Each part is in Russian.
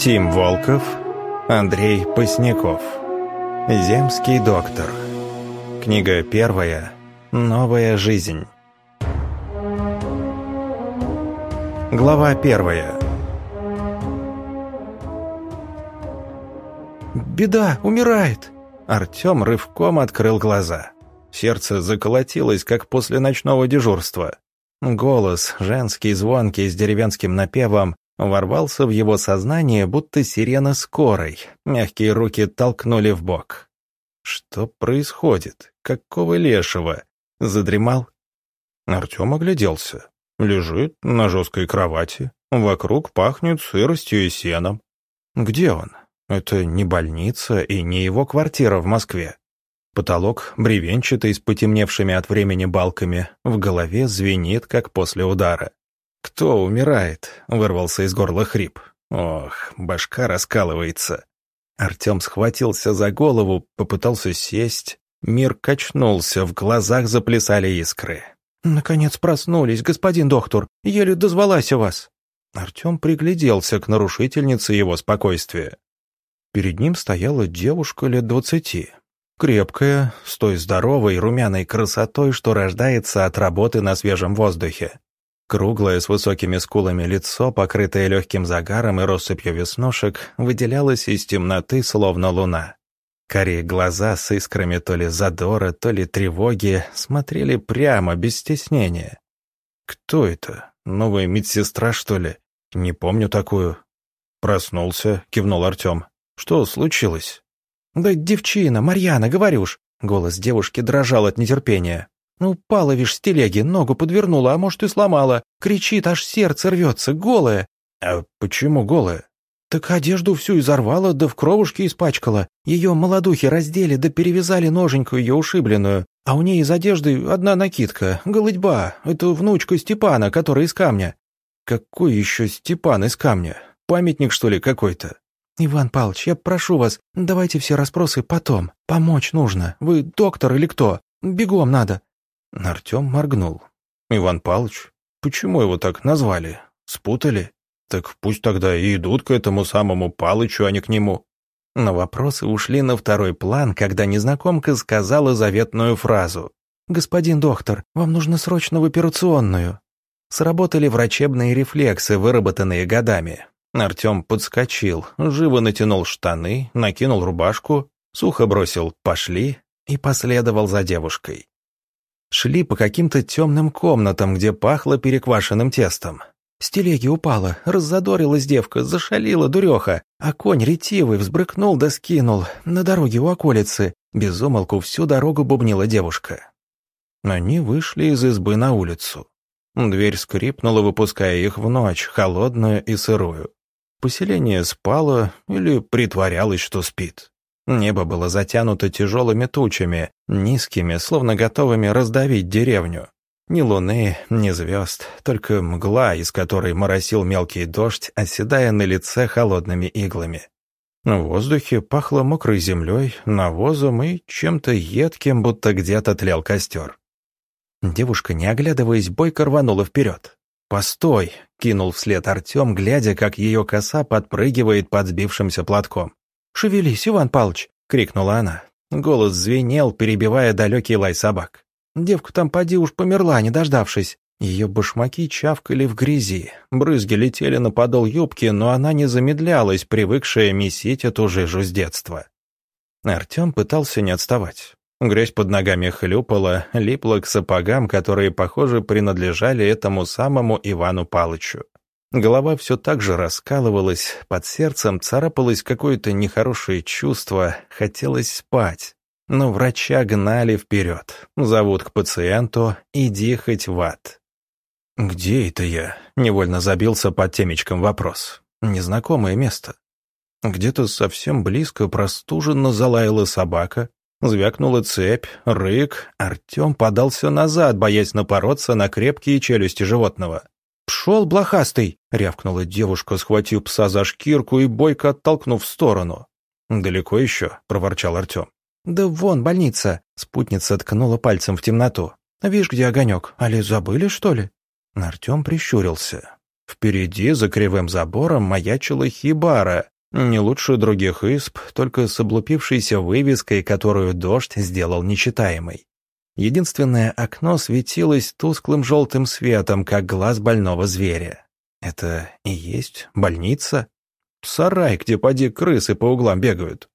Тим Волков, Андрей Посняков. Земский доктор. Книга первая. Новая жизнь. Глава первая. «Беда! Умирает!» Артем рывком открыл глаза. Сердце заколотилось, как после ночного дежурства. Голос, женский, звонкий, с деревенским напевом, ворвался в его сознание, будто сирена скорой. Мягкие руки толкнули в бок. Что происходит? Какого лешего? Задремал? Артем огляделся. Лежит на жесткой кровати. Вокруг пахнет сыростью и сеном. Где он? Это не больница и не его квартира в Москве. Потолок бревенчатый с потемневшими от времени балками, в голове звенит, как после удара. «Кто умирает?» — вырвался из горла хрип. «Ох, башка раскалывается». Артем схватился за голову, попытался сесть. Мир качнулся, в глазах заплясали искры. «Наконец проснулись, господин доктор. Еле дозвалась у вас». Артем пригляделся к нарушительнице его спокойствия. Перед ним стояла девушка лет двадцати. Крепкая, с той здоровой, румяной красотой, что рождается от работы на свежем воздухе. Круглое с высокими скулами лицо, покрытое легким загаром и россыпью веснушек, выделялось из темноты, словно луна. Карие глаза с искрами то ли задора, то ли тревоги смотрели прямо, без стеснения. «Кто это? Новая медсестра, что ли? Не помню такую». «Проснулся», — кивнул Артем. «Что случилось?» «Да девчина, Марьяна, говорюшь!» Голос девушки дрожал от нетерпения. «Ну, упала, вишь, с телеги, ногу подвернула, а может и сломала. Кричит, аж сердце рвется, голая». «А почему голая?» «Так одежду всю изорвала, да в кровушке испачкала. Ее молодухи раздели, да перевязали ноженьку ее ушибленную. А у ней из одежды одна накидка, голытьба. Это внучка Степана, который из камня». «Какой еще Степан из камня? Памятник, что ли, какой-то?» «Иван Павлович, я прошу вас, давайте все расспросы потом. Помочь нужно. Вы доктор или кто? Бегом надо». Артем моргнул. «Иван Павлович? Почему его так назвали? Спутали? Так пусть тогда и идут к этому самому Палычу, а не к нему». Но вопросы ушли на второй план, когда незнакомка сказала заветную фразу. «Господин доктор, вам нужно срочно в операционную». Сработали врачебные рефлексы, выработанные годами. Артем подскочил, живо натянул штаны, накинул рубашку, сухо бросил «пошли» и последовал за девушкой. Шли по каким-то темным комнатам, где пахло переквашенным тестом. С телеги упала, раззадорилась девка, зашалила дуреха, а конь ретивый взбрыкнул да скинул на дороге у околицы. Безумолку всю дорогу бубнила девушка. Они вышли из избы на улицу. Дверь скрипнула, выпуская их в ночь, холодную и сырую. Поселение спало или притворялось, что спит. Небо было затянуто тяжелыми тучами, низкими, словно готовыми раздавить деревню. Ни луны, ни звезд, только мгла, из которой моросил мелкий дождь, оседая на лице холодными иглами. В воздухе пахло мокрой землей, навозом и чем-то едким, будто где-то тлел костер. Девушка, не оглядываясь, бойко рванула вперед. «Постой!» — кинул вслед Артем, глядя, как ее коса подпрыгивает под сбившимся платком. «Шевелись, Иван Палыч!» — крикнула она. Голос звенел, перебивая далекий лай собак. «Девка там поди уж померла, не дождавшись». Ее башмаки чавкали в грязи, брызги летели на подол юбки, но она не замедлялась, привыкшая месить эту жижу с детства. Артем пытался не отставать. Грязь под ногами хлюпала, липла к сапогам, которые, похоже, принадлежали этому самому Ивану Палычу. Голова все так же раскалывалась, под сердцем царапалось какое-то нехорошее чувство, хотелось спать. Но врача гнали вперед, зовут к пациенту, иди хоть в ад. «Где это я?» — невольно забился под темечком вопрос. «Незнакомое место». Где-то совсем близко простуженно залаяла собака, Звякнула цепь, рык. Артем подался назад, боясь напороться на крепкие челюсти животного. «Пшел, блохастый!» — рявкнула девушка, схватив пса за шкирку и бойко оттолкнув в сторону. «Далеко еще?» — проворчал Артем. «Да вон больница!» — спутница ткнула пальцем в темноту. «Видишь, где огонек? Али забыли, что ли?» Артем прищурился. Впереди, за кривым забором, маячила хибара, не лучше других исп, только с облупившейся вывеской, которую дождь сделал нечитаемой. Единственное окно светилось тусклым желтым светом, как глаз больного зверя. Это и есть больница? Сарай, где поди крысы по углам бегают.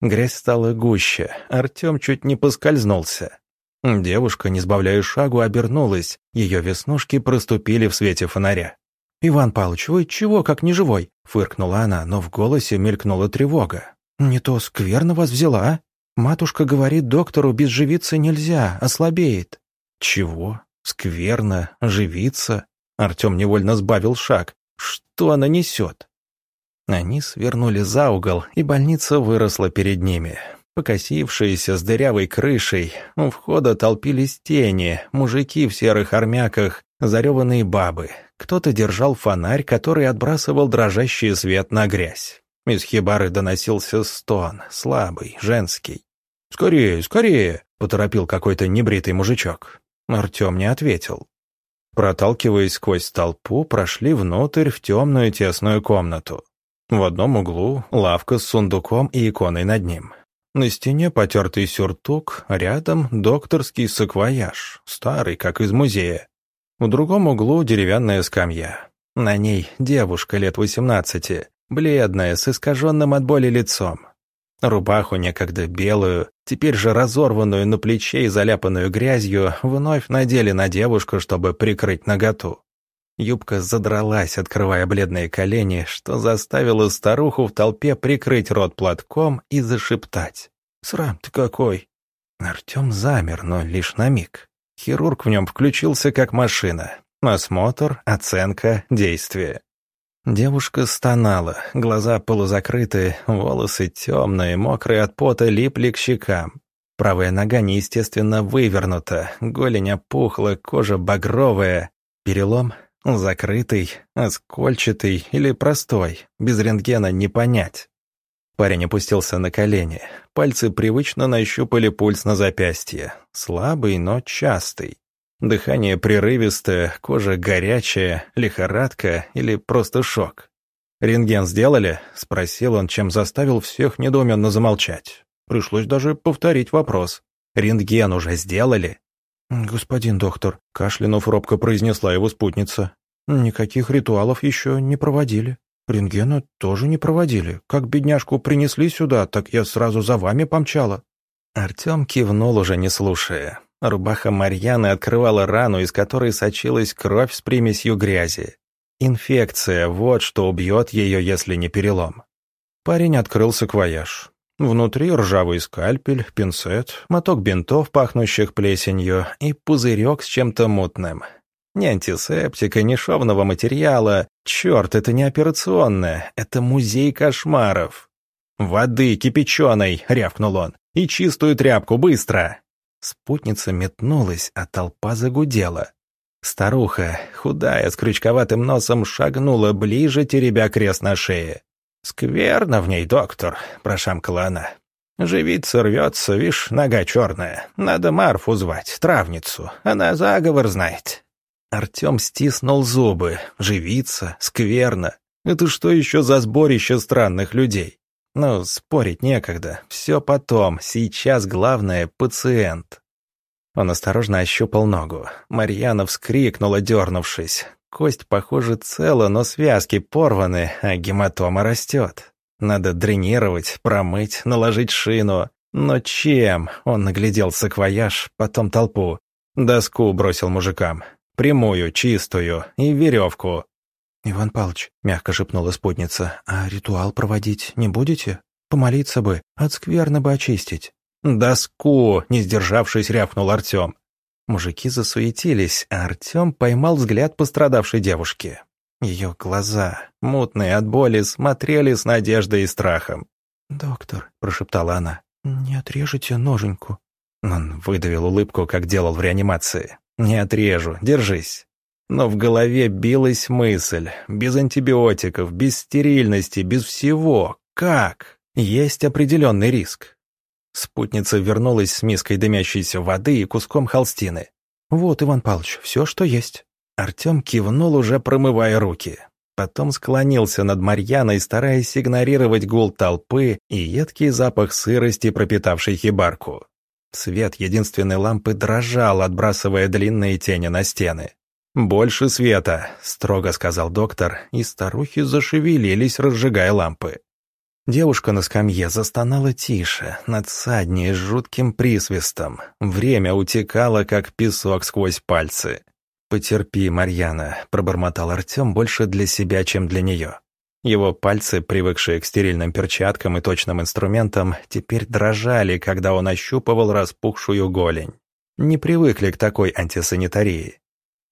Грязь стала гуще, Артем чуть не поскользнулся. Девушка, не сбавляя шагу, обернулась, ее веснушки проступили в свете фонаря. «Иван Павлович, вы чего, как неживой?» — фыркнула она, но в голосе мелькнула тревога. «Не то скверно вас взяла, а? Матушка говорит, доктору без живицы нельзя, ослабеет». «Чего? Скверно? Живица?» Артем невольно сбавил шаг. «Что она несет?» Они свернули за угол, и больница выросла перед ними. Покосившиеся с дырявой крышей, у входа толпились тени, мужики в серых армяках, зареванные бабы. Кто-то держал фонарь, который отбрасывал дрожащий свет на грязь. Из хибары доносился стон, слабый, женский. «Скорее, скорее!» — поторопил какой-то небритый мужичок. Артем не ответил. Проталкиваясь сквозь толпу, прошли внутрь в темную тесную комнату. В одном углу лавка с сундуком и иконой над ним. На стене потертый сюртук, рядом докторский саквояж, старый, как из музея. В другом углу деревянная скамья. На ней девушка лет восемнадцати, бледная, с искаженным от боли лицом. Рубаху некогда белую, теперь же разорванную на плече и заляпанную грязью, вновь надели на девушку, чтобы прикрыть наготу. Юбка задралась, открывая бледные колени, что заставило старуху в толпе прикрыть рот платком и зашептать. «Срам ты какой!» Артем замер, но лишь на миг. Хирург в нем включился как машина. Осмотр, оценка, действие. Девушка стонала, глаза полузакрыты, волосы темные, мокрые от пота, липли к щекам. Правая нога неестественно вывернута, голень опухла, кожа багровая. Перелом Закрытый, оскольчатый или простой, без рентгена не понять. Парень опустился на колени. Пальцы привычно нащупали пульс на запястье. Слабый, но частый. Дыхание прерывистое, кожа горячая, лихорадка или просто шок. «Рентген сделали?» — спросил он, чем заставил всех недоуменно замолчать. Пришлось даже повторить вопрос. «Рентген уже сделали?» «Господин доктор», — кашлянув робко произнесла его спутница, «никаких ритуалов еще не проводили. Рентгена тоже не проводили. Как бедняжку принесли сюда, так я сразу за вами помчала». Артем кивнул, уже не слушая. Рубаха Марьяны открывала рану, из которой сочилась кровь с примесью грязи. Инфекция — вот что убьет ее, если не перелом. Парень открыл саквояж. Внутри ржавый скальпель, пинцет, моток бинтов, пахнущих плесенью, и пузырек с чем-то мутным. Ни антисептика, ни шовного материала. Черт, это не операционное, это музей кошмаров. «Воды кипяченой!» — рявкнул он. «И чистую тряпку, быстро!» Спутница метнулась, а толпа загудела. Старуха, худая, с крючковатым носом, шагнула ближе, теребя крест на шее. «Скверно в ней, доктор», — прошамкала она. «Живица рвется, вишь, нога черная. Надо Марфу звать, травницу. Она заговор знает». Артем стиснул зубы. «Живица? Скверно? Это что еще за сборище странных людей?» «Ну, спорить некогда. Все потом. Сейчас главное — пациент». Он осторожно ощупал ногу. Марьяна вскрикнула, дернувшись. Кость, похоже, цела, но связки порваны, а гематома растет. Надо дренировать, промыть, наложить шину. Но чем? Он наглядел саквояж, потом толпу. Доску бросил мужикам. Прямую, чистую и веревку. «Иван Павлович», — мягко шепнула спутница, «а ритуал проводить не будете? Помолиться бы, от скверны бы очистить». «Доску!» — не сдержавшись, рявкнул Артем. Мужики засуетились, а Артем поймал взгляд пострадавшей девушки. Ее глаза, мутные от боли, смотрели с надеждой и страхом. «Доктор», — прошептала она, — «не отрежете ноженьку». Он выдавил улыбку, как делал в реанимации. «Не отрежу, держись». Но в голове билась мысль. Без антибиотиков, без стерильности, без всего. Как? Есть определенный риск. Спутница вернулась с миской дымящейся воды и куском холстины. «Вот, Иван Павлович, все, что есть». Артем кивнул, уже промывая руки. Потом склонился над Марьяной, стараясь игнорировать гул толпы и едкий запах сырости, пропитавший хибарку. Свет единственной лампы дрожал, отбрасывая длинные тени на стены. «Больше света», — строго сказал доктор, и старухи зашевелились, разжигая лампы. Девушка на скамье застонала тише, надсаднее, с жутким присвистом. Время утекало, как песок сквозь пальцы. «Потерпи, Марьяна», — пробормотал Артем больше для себя, чем для нее. Его пальцы, привыкшие к стерильным перчаткам и точным инструментам, теперь дрожали, когда он ощупывал распухшую голень. Не привыкли к такой антисанитарии.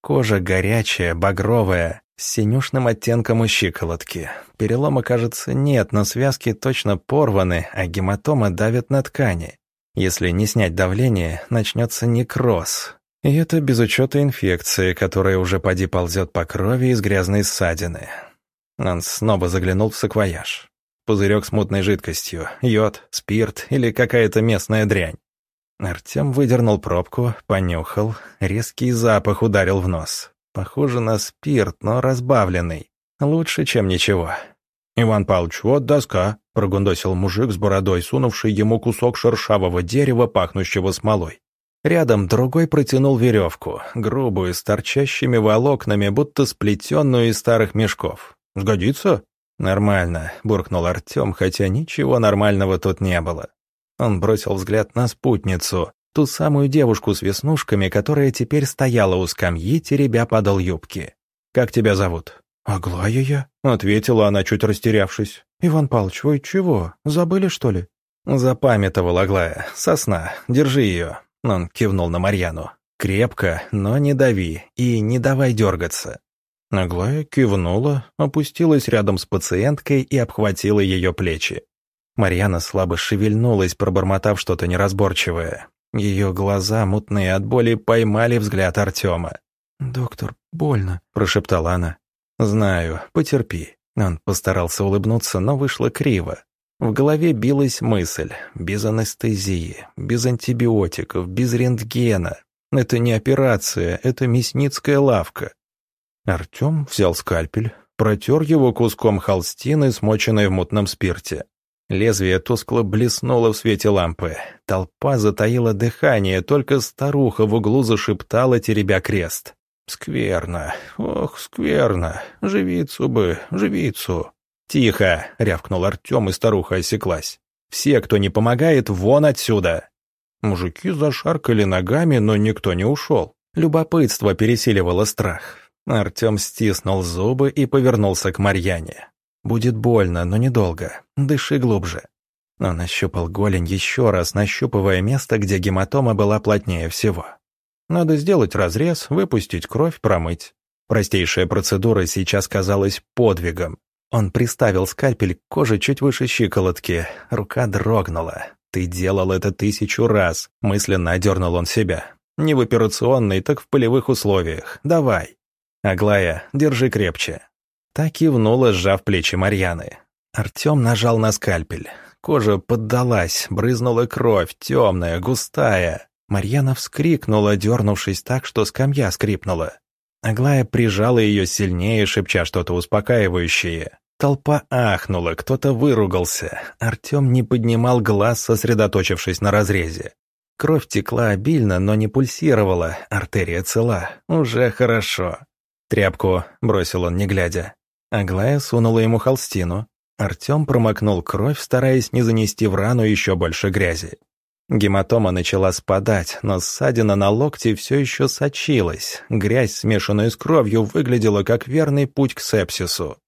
Кожа горячая, багровая, с синюшным оттенком у щиколотки. Перелома, кажется, нет, но связки точно порваны, а гематома давит на ткани. Если не снять давление, начнется некроз. И это без учета инфекции, которая уже поди ползет по крови из грязной ссадины. Он снова заглянул в саквояж. Пузырек с мутной жидкостью, йод, спирт или какая-то местная дрянь. Артем выдернул пробку, понюхал, резкий запах ударил в нос. Похоже на спирт, но разбавленный. Лучше, чем ничего. «Иван Павлович, вот доска», — прогундосил мужик с бородой, сунувший ему кусок шершавого дерева, пахнущего смолой. Рядом другой протянул веревку, грубую, с торчащими волокнами, будто сплетенную из старых мешков. «Сгодится?» «Нормально», — буркнул Артем, хотя ничего нормального тут не было. Он бросил взгляд на спутницу, ту самую девушку с веснушками, которая теперь стояла у скамьи, теребя подол юбки. «Как тебя зовут?» «Аглая я», — ответила она, чуть растерявшись. «Иван Павлович, вы чего, забыли, что ли?» Запамятовал Аглая. «Сосна, держи ее». Он кивнул на Марьяну. «Крепко, но не дави и не давай дергаться». Аглая кивнула, опустилась рядом с пациенткой и обхватила ее плечи. Марьяна слабо шевельнулась, пробормотав что-то неразборчивое. Ее глаза, мутные от боли, поймали взгляд Артема. «Доктор, больно», — прошептала она. «Знаю, потерпи». Он постарался улыбнуться, но вышло криво. В голове билась мысль. Без анестезии, без антибиотиков, без рентгена. Это не операция, это мясницкая лавка. Артем взял скальпель, протер его куском холстины, смоченной в мутном спирте. Лезвие тускло блеснуло в свете лампы. Толпа затаила дыхание, только старуха в углу зашептала, теребя крест. «Скверно, ох, скверно, живицу бы, живицу». «Тихо!» — рявкнул Артем, и старуха осеклась. «Все, кто не помогает, вон отсюда!» Мужики зашаркали ногами, но никто не ушел. Любопытство пересиливало страх. Артем стиснул зубы и повернулся к Марьяне. «Будет больно, но недолго. Дыши глубже». Он ощупал голень еще раз, нащупывая место, где гематома была плотнее всего. Надо сделать разрез, выпустить кровь, промыть. Простейшая процедура сейчас казалась подвигом. Он приставил скальпель к коже чуть выше щиколотки. Рука дрогнула. «Ты делал это тысячу раз», — мысленно одернул он себя. «Не в операционной, так в полевых условиях. Давай». «Аглая, держи крепче». Так кивнула, сжав плечи Марьяны. Артем нажал на скальпель. Кожа поддалась, брызнула кровь, темная, густая. Марьяна вскрикнула, дернувшись так, что скамья скрипнула. Аглая прижала ее сильнее, шепча что-то успокаивающее. Толпа ахнула, кто-то выругался. Артем не поднимал глаз, сосредоточившись на разрезе. Кровь текла обильно, но не пульсировала, артерия цела. Уже хорошо. «Тряпку», — бросил он, не глядя. Аглая сунула ему холстину. Артем промокнул кровь, стараясь не занести в рану еще больше грязи. Гематома начала спадать, но ссадина на локте все еще сочилась. Грязь, смешанная с кровью, выглядела как верный путь к сепсису.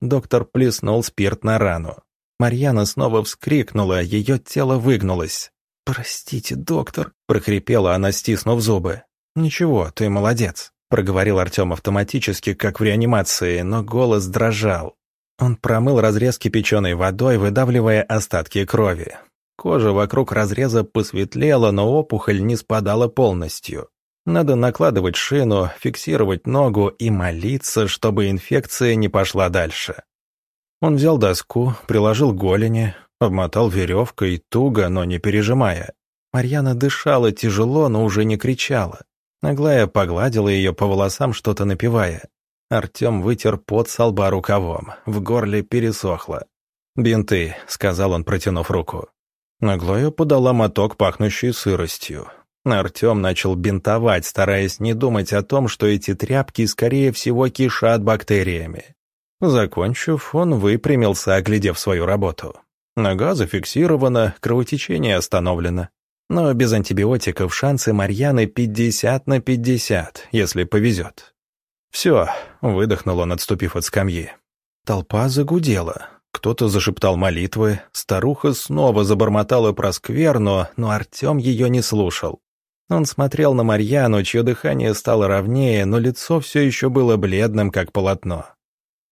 Доктор плеснул спирт на рану. Марьяна снова вскрикнула, ее тело выгнулось. «Простите, доктор», — прохрипела она, стиснув зубы. «Ничего, ты молодец», — проговорил Артем автоматически, как в реанимации, но голос дрожал. Он промыл разрез кипяченой водой, выдавливая остатки крови. Кожа вокруг разреза посветлела, но опухоль не спадала полностью. Надо накладывать шину, фиксировать ногу и молиться, чтобы инфекция не пошла дальше. Он взял доску, приложил голени, обмотал веревкой, туго, но не пережимая. Марьяна дышала тяжело, но уже не кричала. Аглая погладила ее по волосам, что-то напевая. Артем вытер пот со лба рукавом, в горле пересохло. «Бинты», — сказал он, протянув руку. Аглая подала моток, пахнущий сыростью. Артем начал бинтовать, стараясь не думать о том, что эти тряпки, скорее всего, кишат бактериями. Закончив, он выпрямился, оглядев свою работу. Нога зафиксирована, кровотечение остановлено. Но без антибиотиков шансы Марьяны 50 на 50, если повезет. «Все», — выдохнул он, отступив от скамьи. Толпа загудела. Кто-то зашептал молитвы, старуха снова забормотала про скверну, но Артем ее не слушал. Он смотрел на Марьяну, чье дыхание стало ровнее, но лицо все еще было бледным, как полотно.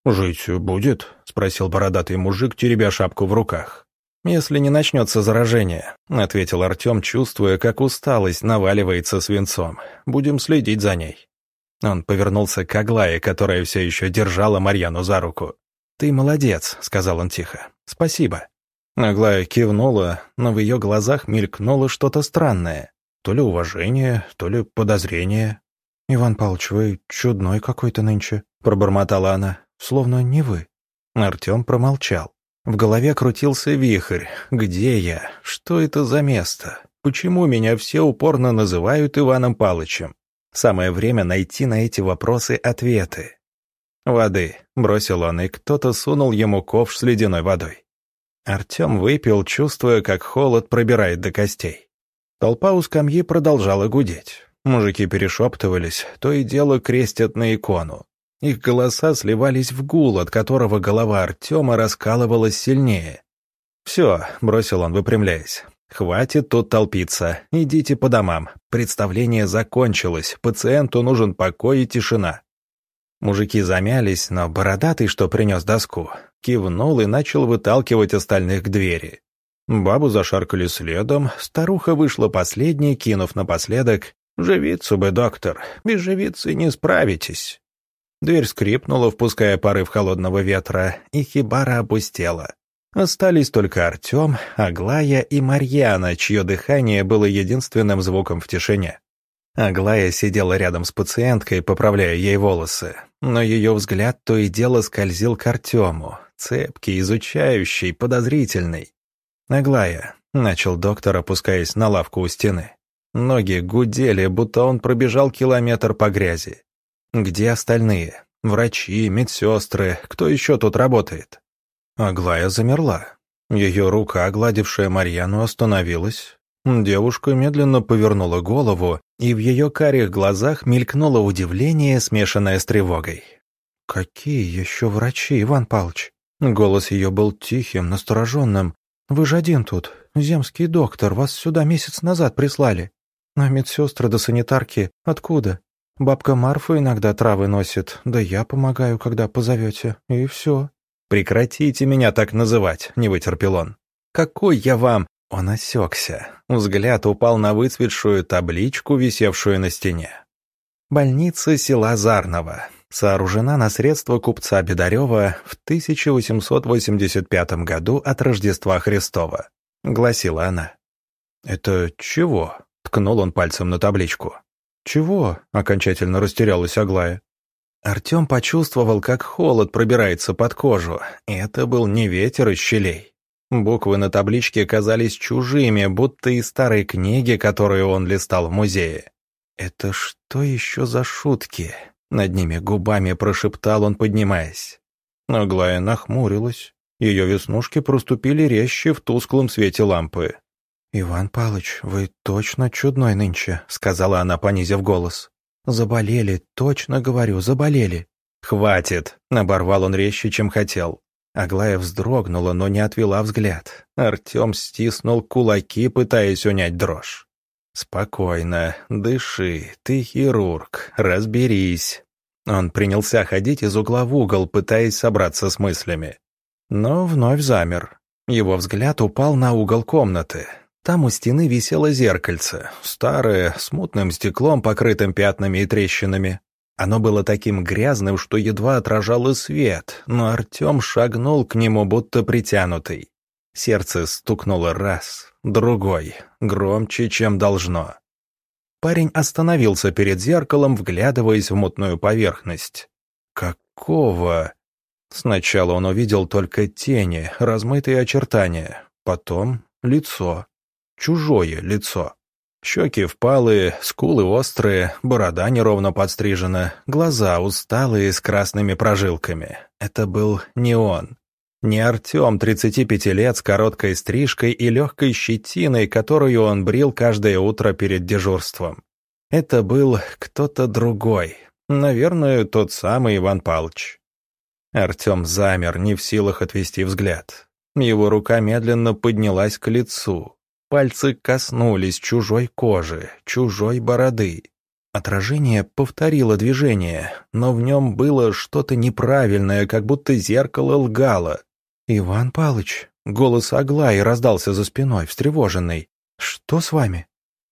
«Жить будет?» — спросил бородатый мужик, теребя шапку в руках. «Если не начнется заражение», — ответил Артем, чувствуя, как усталость наваливается свинцом. «Будем следить за ней». Он повернулся к Аглае, которая все еще держала Марьяну за руку. «Ты молодец», — сказал он тихо. «Спасибо». Аглая кивнула, но в ее глазах мелькнуло что-то странное. То ли уважение, то ли подозрение. «Иван Павлович, вы чудной какой-то нынче», — пробормотала она. «Словно не вы». Артем промолчал. В голове крутился вихрь. «Где я? Что это за место? Почему меня все упорно называют Иваном Палычем? Самое время найти на эти вопросы ответы». «Воды», — бросил он, и кто-то сунул ему ковш с ледяной водой. Артем выпил, чувствуя, как холод пробирает до костей. Толпа у скамьи продолжала гудеть. Мужики перешептывались, то и дело крестят на икону. Их голоса сливались в гул, от которого голова Артема раскалывалась сильнее. «Все», — бросил он, выпрямляясь. «Хватит тут толпиться. Идите по домам. Представление закончилось. Пациенту нужен покой и тишина». Мужики замялись, но бородатый, что принес доску, кивнул и начал выталкивать остальных к двери. Бабу зашаркали следом, старуха вышла последней, кинув напоследок «Живицу бы, доктор, без живицы не справитесь». Дверь скрипнула, впуская порыв холодного ветра, и хибара опустела. Остались только Артем, Аглая и Марьяна, чье дыхание было единственным звуком в тишине. Аглая сидела рядом с пациенткой, поправляя ей волосы, но ее взгляд то и дело скользил к Артему, цепкий, изучающий, подозрительный. «Аглая», — начал доктор, опускаясь на лавку у стены. Ноги гудели, будто он пробежал километр по грязи. «Где остальные? Врачи, медсестры, кто еще тут работает?» Аглая замерла. Ее рука, огладившая Марьяну, остановилась. Девушка медленно повернула голову, и в ее карих глазах мелькнуло удивление, смешанное с тревогой. «Какие еще врачи, Иван Павлович?» Голос ее был тихим, настороженным, «Вы же один тут, земский доктор, вас сюда месяц назад прислали. А медсестры да санитарки откуда? Бабка Марфа иногда травы носит, да я помогаю, когда позовете, и все». «Прекратите меня так называть», — не вытерпел он. «Какой я вам?» Он осекся. Взгляд упал на выцветшую табличку, висевшую на стене. Больница села Зарново сооружена на средства купца Бедарева в 1885 году от Рождества Христова, гласила она. «Это чего?» — ткнул он пальцем на табличку. «Чего?» — окончательно растерялась Аглая. Артем почувствовал, как холод пробирается под кожу, это был не ветер из щелей. Буквы на табличке казались чужими, будто из старой книги, которую он листал в музее. «Это что еще за шутки?» Над ними губами прошептал он, поднимаясь. Аглая нахмурилась. Ее веснушки проступили резче в тусклом свете лампы. «Иван Палыч, вы точно чудной нынче», — сказала она, понизив голос. «Заболели, точно говорю, заболели». «Хватит!» — оборвал он резче, чем хотел. Аглая вздрогнула, но не отвела взгляд. Артем стиснул кулаки, пытаясь унять дрожь. «Спокойно, дыши, ты хирург, разберись». Он принялся ходить из угла в угол, пытаясь собраться с мыслями. Но вновь замер. Его взгляд упал на угол комнаты. Там у стены висело зеркальце, старое, с мутным стеклом, покрытым пятнами и трещинами. Оно было таким грязным, что едва отражало свет, но Артем шагнул к нему, будто притянутый. Сердце стукнуло раз, другой, громче, чем должно. Парень остановился перед зеркалом, вглядываясь в мутную поверхность. Какого? Сначала он увидел только тени, размытые очертания, потом лицо. Чужое лицо. Щеки впалые, скулы острые, борода неровно подстрижена, глаза усталые с красными прожилками. Это был не он. Не Артем, 35 лет, с короткой стрижкой и легкой щетиной, которую он брил каждое утро перед дежурством. Это был кто-то другой. Наверное, тот самый Иван Палыч. Артем замер, не в силах отвести взгляд. Его рука медленно поднялась к лицу. Пальцы коснулись чужой кожи, чужой бороды. Отражение повторило движение, но в нем было что-то неправильное, как будто зеркало лгало. «Иван Палыч», — голос Аглаи раздался за спиной, встревоженный. «Что с вами?»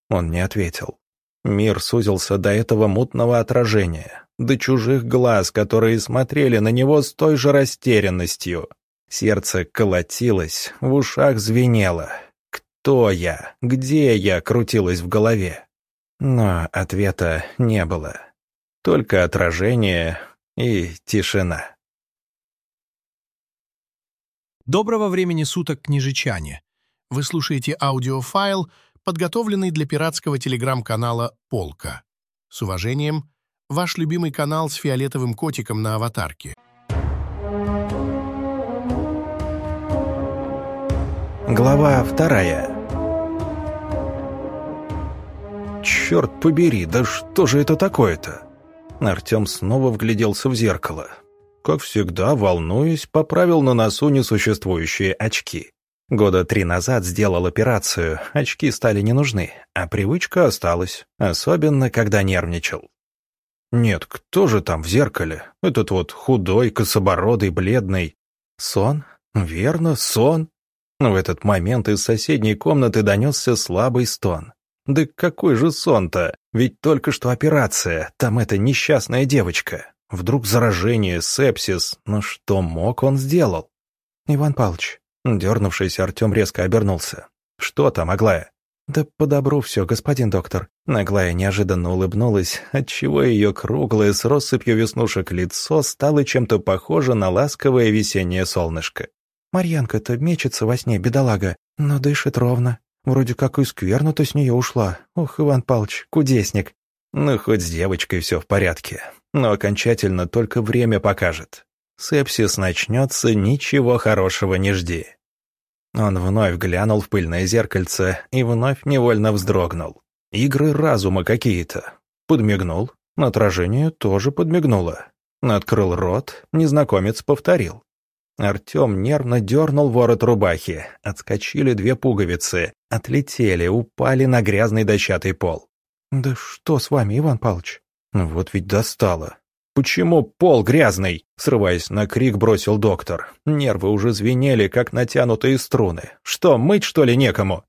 Он не ответил. Мир сузился до этого мутного отражения, до чужих глаз, которые смотрели на него с той же растерянностью. Сердце колотилось, в ушах звенело. Кто я? Где я? крутилось в голове. Но ответа не было. Только отражение и тишина. Доброго времени суток, княжичане! Вы слушаете аудиофайл, подготовленный для пиратского телеграм-канала «Полка». С уважением, ваш любимый канал с фиолетовым котиком на аватарке. Глава вторая. Черт побери, да что же это такое-то? Артем снова вгляделся в зеркало. Как всегда, волнуясь, поправил на носу несуществующие очки. Года три назад сделал операцию, очки стали не нужны, а привычка осталась, особенно когда нервничал. Нет, кто же там в зеркале? Этот вот худой, кособородый, бледный. Сон? Верно, сон. В этот момент из соседней комнаты донесся слабый стон. Да какой же сон-то? Ведь только что операция, там эта несчастная девочка. Вдруг заражение, сепсис, но что мог он сделал? Иван Павлович, дернувшись, Артем резко обернулся. Что там, Аглая? «Да по добру все, господин доктор». Аглая неожиданно улыбнулась, отчего ее круглое с россыпью веснушек лицо стало чем-то похоже на ласковое весеннее солнышко. Марьянка-то мечется во сне, бедолага, но дышит ровно. Вроде как и скверно-то с нее ушла. Ох, Иван Павлович, кудесник. Ну, хоть с девочкой все в порядке. Но окончательно только время покажет. Сепсис начнется, ничего хорошего не жди. Он вновь глянул в пыльное зеркальце и вновь невольно вздрогнул. Игры разума какие-то. Подмигнул. Отражение тоже подмигнуло. Открыл рот, незнакомец повторил. Артем нервно дернул ворот рубахи. Отскочили две пуговицы. Отлетели, упали на грязный дощатый пол. «Да что с вами, Иван Павлович?» «Вот ведь достало. Почему пол грязный?» Срываясь на крик, бросил доктор. Нервы уже звенели, как натянутые струны. «Что, мыть, что ли, некому?»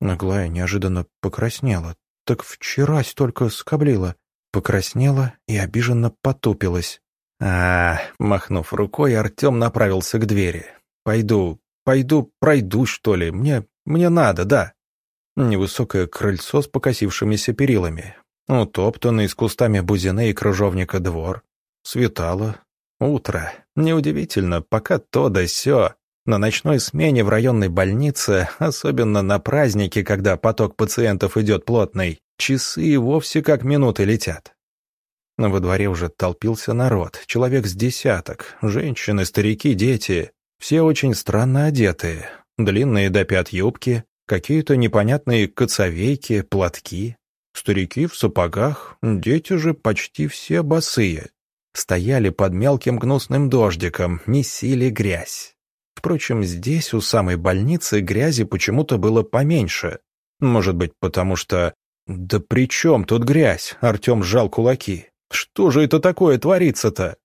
Наглая неожиданно покраснела. «Так вчерась только скоблила». Покраснела и обиженно потупилась. А, махнув рукой, Артем направился к двери. «Пойду, пойду, пройду, что ли. Мне, мне надо, да». Невысокое крыльцо с покосившимися перилами. Утоптанный с кустами бузины и крыжовника двор. Светало. Утро. Неудивительно, пока то да сё. На ночной смене в районной больнице, особенно на празднике, когда поток пациентов идет плотный, часы и вовсе как минуты летят. Во дворе уже толпился народ, человек с десяток, женщины, старики, дети. Все очень странно одетые, длинные до пят юбки, какие-то непонятные коцовейки, платки. Старики в сапогах, дети же почти все босые. Стояли под мелким гнусным дождиком, месили грязь. Впрочем, здесь, у самой больницы, грязи почему-то было поменьше. Может быть, потому что... Да при чем тут грязь? Артем сжал кулаки. Что же это такое творится-то?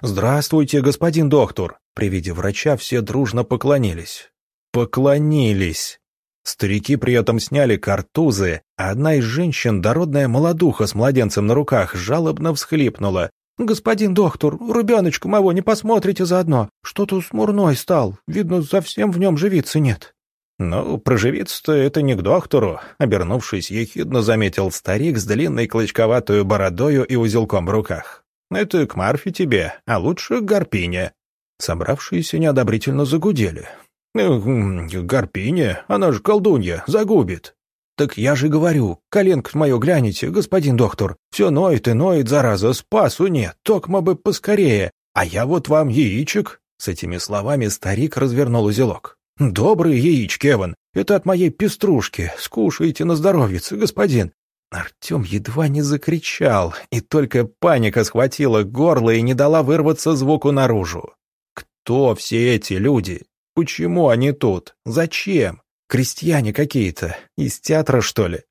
«Здравствуйте, господин доктор!» При виде врача все дружно поклонились. Поклонились! Старики при этом сняли картузы, а одна из женщин, дородная молодуха с младенцем на руках, жалобно всхлипнула. «Господин доктор, ребеночку моего не посмотрите заодно. Что-то смурной стал. Видно, совсем в нем живиться нет». «Ну, проживиться-то это не к доктору», — обернувшись, ехидно заметил старик с длинной клочковатую бородою и узелком в руках. «Это к Марфе тебе, а лучше к Гарпине». Собравшиеся неодобрительно загудели. «Гарпине? Она же колдунья, загубит». «Так я же говорю, коленка мою гляните, господин доктор. Все ноет и ноет, зараза, спасу нет, токмо бы поскорее. А я вот вам яичек». С этими словами старик развернул узелок. «Добрые яички, Эван. Это от моей пеструшки. Скушайте на здоровьице, господин». Артем едва не закричал, и только паника схватила горло и не дала вырваться звуку наружу. Кто все эти люди? Почему они тут? Зачем? Крестьяне какие-то. Из театра, что ли?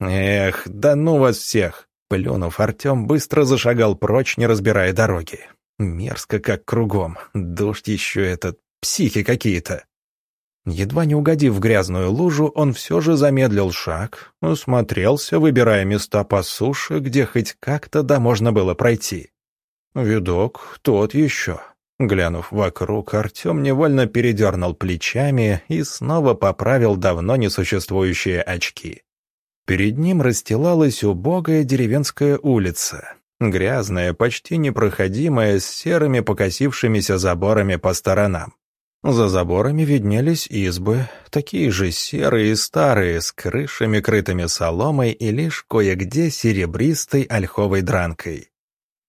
Эх, да ну вас всех! Плюнув, Артем быстро зашагал прочь, не разбирая дороги. Мерзко как кругом. Дождь еще этот. Психи какие-то. Едва не угодив в грязную лужу, он все же замедлил шаг, осмотрелся, выбирая места по суше, где хоть как-то да можно было пройти. Видок тот еще. Глянув вокруг, Артем невольно передернул плечами и снова поправил давно несуществующие очки. Перед ним расстилалась убогая деревенская улица, грязная, почти непроходимая, с серыми покосившимися заборами по сторонам. За заборами виднелись избы, такие же серые и старые, с крышами, крытыми соломой и лишь кое-где серебристой ольховой дранкой.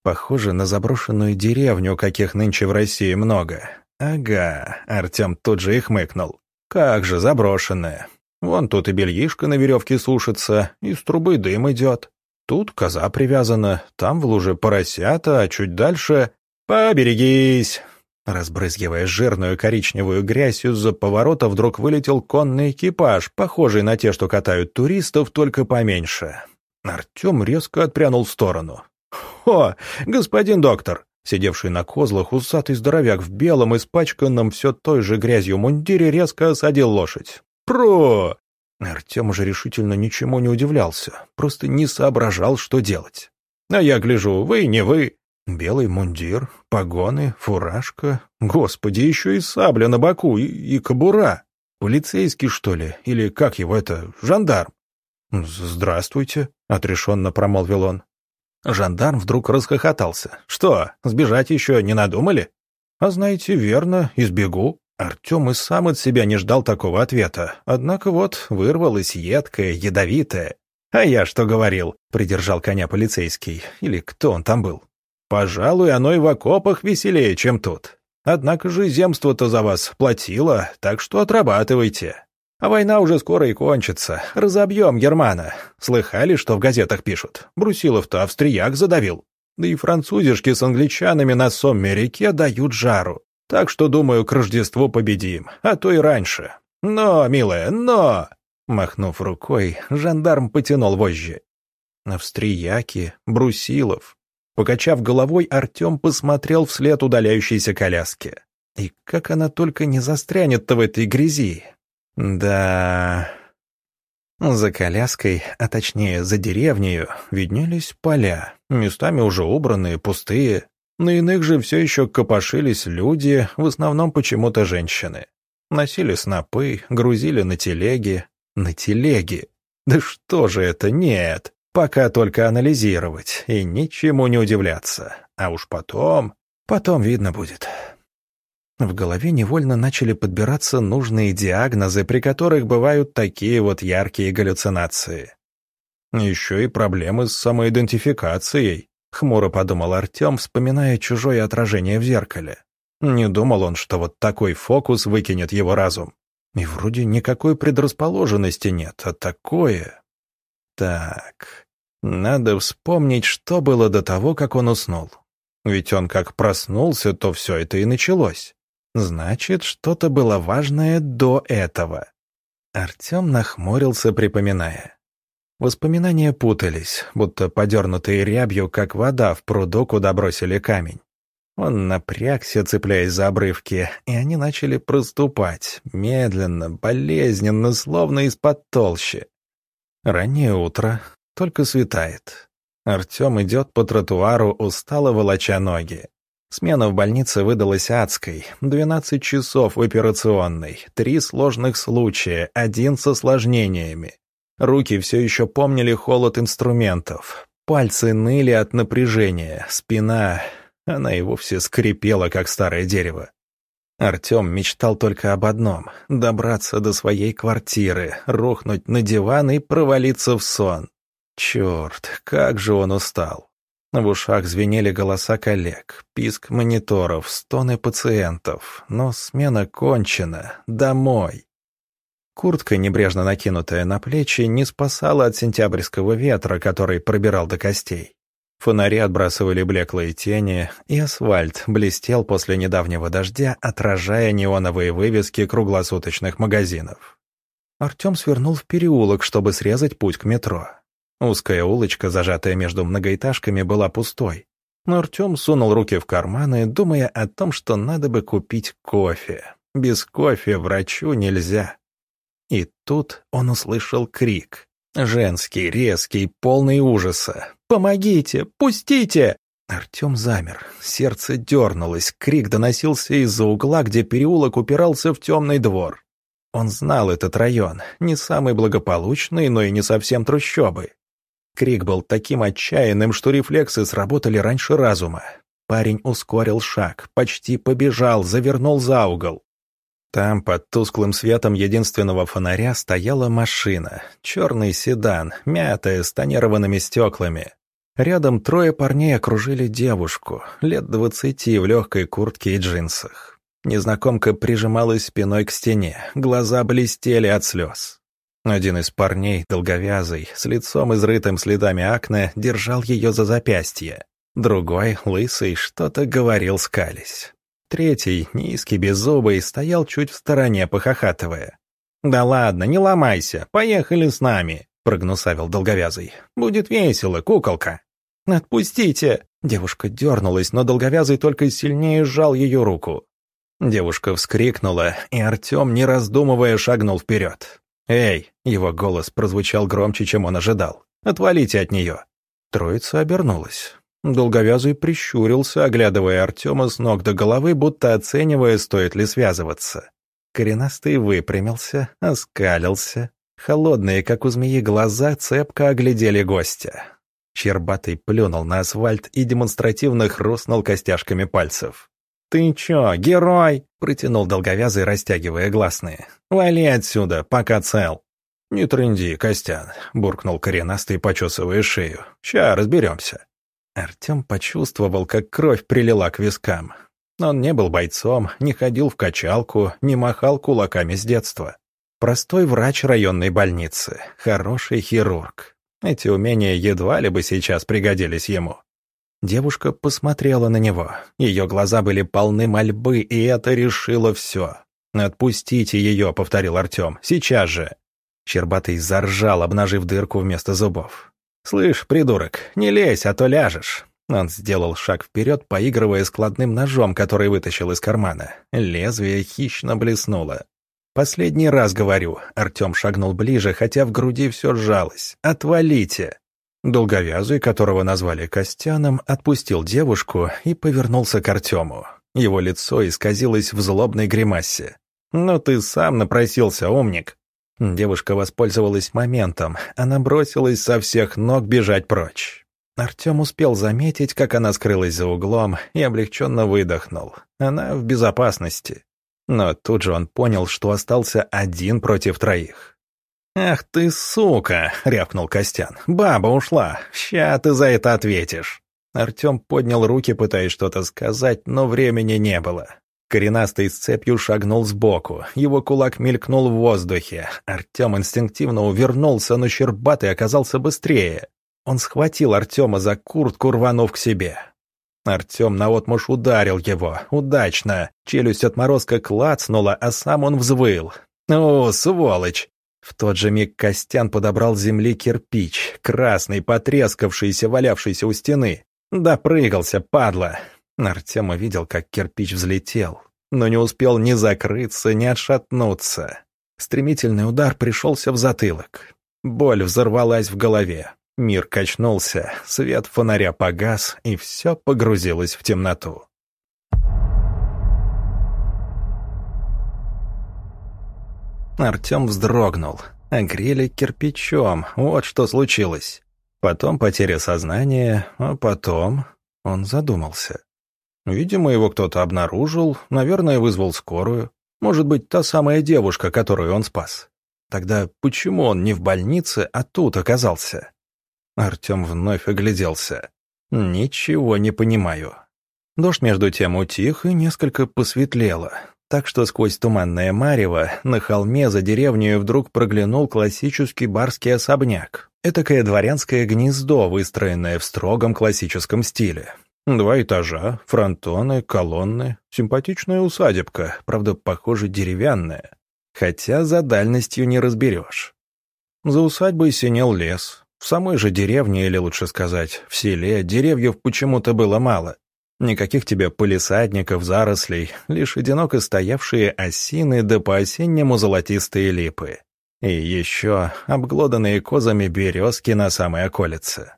Похоже на заброшенную деревню, каких нынче в России много. Ага, Артем тут же и хмыкнул. Как же заброшенная. Вон тут и бельишко на веревке сушится, из трубы дым идет. Тут коза привязана, там в луже поросята, а чуть дальше... «Поберегись!» Разбрызгивая жирную коричневую грязь, из-за поворота вдруг вылетел конный экипаж, похожий на те, что катают туристов, только поменьше. Артем резко отпрянул в сторону. «О, господин доктор!» Сидевший на козлах усатый здоровяк в белом, испачканном все той же грязью мундире, резко осадил лошадь. «Про!» Артем уже решительно ничему не удивлялся, просто не соображал, что делать. «А я гляжу, вы не вы. Белый мундир, погоны, фуражка. Господи, еще и сабля на боку, и, и кобура. Полицейский, что ли? Или как его это, жандарм? «Здравствуйте», — отрешенно промолвил он. Жандарм вдруг расхохотался. «Что, сбежать еще не надумали?» «А знаете, верно, избегу». Артем и сам от себя не ждал такого ответа, однако вот вырвалось едкое, ядовитое. «А я что говорил?» — придержал коня полицейский. Или кто он там был? Пожалуй, оно и в окопах веселее, чем тут. Однако же земство-то за вас платило, так что отрабатывайте. А война уже скоро и кончится. Разобьем Германа. Слыхали, что в газетах пишут? Брусилов-то австрияк задавил. Да и французишки с англичанами на Сомме-реке дают жару. Так что, думаю, к Рождеству победим, а то и раньше. Но, милая, но...» Махнув рукой, жандарм потянул вожжи. Австрияки, Брусилов, Покачав головой, Артем посмотрел вслед удаляющейся коляске. И как она только не застрянет-то в этой грязи. Да... За коляской, а точнее за деревнею, виднелись поля, местами уже убранные, пустые. На иных же все еще копошились люди, в основном почему-то женщины. Носили снопы, грузили на телеги. На телеги? Да что же это, нет! Пока только анализировать и ничему не удивляться. А уж потом... Потом видно будет. В голове невольно начали подбираться нужные диагнозы, при которых бывают такие вот яркие галлюцинации. Еще и проблемы с самоидентификацией, хмуро подумал Артем, вспоминая чужое отражение в зеркале. Не думал он, что вот такой фокус выкинет его разум. И вроде никакой предрасположенности нет, а такое... Так, надо вспомнить, что было до того, как он уснул. Ведь он как проснулся, то все это и началось. Значит, что-то было важное до этого. Артем нахмурился, припоминая. Воспоминания путались, будто подернутые рябью, как вода в пруду, куда бросили камень. Он напрягся, цепляясь за обрывки, и они начали проступать, медленно, болезненно, словно из-под толщи. Раннее утро, только светает. Артем идет по тротуару, устало волоча ноги. Смена в больнице выдалась адской. 12 часов в операционной, три сложных случая, один с осложнениями. Руки все еще помнили холод инструментов. Пальцы ныли от напряжения, спина... Она и вовсе скрипела, как старое дерево. Артем мечтал только об одном — добраться до своей квартиры, рухнуть на диван и провалиться в сон. Черт, как же он устал. В ушах звенели голоса коллег, писк мониторов, стоны пациентов. Но смена кончена. Домой. Куртка, небрежно накинутая на плечи, не спасала от сентябрьского ветра, который пробирал до костей. Фонари отбрасывали блеклые тени, и асфальт блестел после недавнего дождя, отражая неоновые вывески круглосуточных магазинов. Артем свернул в переулок, чтобы срезать путь к метро. Узкая улочка, зажатая между многоэтажками, была пустой. Но Артем сунул руки в карманы, думая о том, что надо бы купить кофе. Без кофе врачу нельзя. И тут он услышал крик. Женский, резкий, полный ужаса. «Помогите! Пустите!» Артем замер. Сердце дернулось. Крик доносился из-за угла, где переулок упирался в темный двор. Он знал этот район. Не самый благополучный, но и не совсем трущобы. Крик был таким отчаянным, что рефлексы сработали раньше разума. Парень ускорил шаг, почти побежал, завернул за угол. Там, под тусклым светом единственного фонаря, стояла машина. Черный седан, мятая, с тонированными стеклами. Рядом трое парней окружили девушку, лет двадцати, в легкой куртке и джинсах. Незнакомка прижималась спиной к стене, глаза блестели от слез. Один из парней, долговязый, с лицом изрытым следами акне, держал ее за запястье. Другой, лысый, что-то говорил скались. Третий, низкий, беззубый, стоял чуть в стороне, похохатывая. «Да ладно, не ломайся, поехали с нами», — прогнусавил долговязый. «Будет весело, куколка». «Отпустите!» Девушка дернулась, но долговязый только сильнее сжал ее руку. Девушка вскрикнула, и Артем, не раздумывая, шагнул вперед. «Эй!» — его голос прозвучал громче, чем он ожидал. «Отвалите от нее!» Троица обернулась. Долговязый прищурился, оглядывая Артема с ног до головы, будто оценивая, стоит ли связываться. Коренастый выпрямился, оскалился. Холодные, как у змеи, глаза цепко оглядели гостя. Чербатый плюнул на асфальт и демонстративно хрустнул костяшками пальцев. «Ты чё, герой?» — протянул долговязый, растягивая гласные. «Вали отсюда, пока цел». «Не трынди, Костян», — буркнул коренастый, почесывая шею. «Ща разберемся». Артем почувствовал, как кровь прилила к вискам. Он не был бойцом, не ходил в качалку, не махал кулаками с детства. Простой врач районной больницы, хороший хирург. Эти умения едва ли бы сейчас пригодились ему. Девушка посмотрела на него. Ее глаза были полны мольбы, и это решило все. «Отпустите ее», — повторил Артем. «Сейчас же». Щербатый заржал, обнажив дырку вместо зубов. «Слышь, придурок, не лезь, а то ляжешь». Он сделал шаг вперед, поигрывая складным ножом, который вытащил из кармана. Лезвие хищно блеснуло. «Последний раз говорю», — Артем шагнул ближе, хотя в груди все сжалось. «Отвалите!» Долговязый, которого назвали Костяном, отпустил девушку и повернулся к Артему. Его лицо исказилось в злобной гримасе. «Ну ты сам напросился, умник!» Девушка воспользовалась моментом. Она бросилась со всех ног бежать прочь. Артем успел заметить, как она скрылась за углом, и облегченно выдохнул. Она в безопасности. Но тут же он понял, что остался один против троих. «Ах ты, сука!» — рявкнул Костян. «Баба ушла. Ща ты за это ответишь». Артем поднял руки, пытаясь что-то сказать, но времени не было. Коренастый с цепью шагнул сбоку. Его кулак мелькнул в воздухе. Артем инстинктивно увернулся, но Щербатый оказался быстрее. Он схватил Артема за куртку, рванув к себе. Артем наотмашь ударил его. Удачно. Челюсть отморозка клацнула, а сам он взвыл. «О, сволочь!» В тот же миг Костян подобрал с земли кирпич, красный, потрескавшийся, валявшийся у стены. Допрыгался, падла. Артем увидел, как кирпич взлетел, но не успел ни закрыться, ни отшатнуться. Стремительный удар пришелся в затылок. Боль взорвалась в голове. Мир качнулся, свет фонаря погас, и все погрузилось в темноту. Артем вздрогнул. Огрели кирпичом, вот что случилось. Потом потеря сознания, а потом он задумался. Видимо, его кто-то обнаружил, наверное, вызвал скорую. Может быть, та самая девушка, которую он спас. Тогда почему он не в больнице, а тут оказался? Артем вновь огляделся. Ничего не понимаю. Дождь между тем утих и несколько посветлело, так что сквозь туманное марево на холме за деревней вдруг проглянул классический барский особняк. Этакое дворянское гнездо, выстроенное в строгом классическом стиле. Два этажа, фронтоны, колонны, симпатичная усадебка, правда, похоже, деревянная. Хотя за дальностью не разберешь. За усадьбой синел лес. В самой же деревне, или лучше сказать, в селе, деревьев почему-то было мало. Никаких тебе полисадников, зарослей, лишь одиноко стоявшие осины да по-осеннему золотистые липы. И еще обглоданные козами березки на самой околице.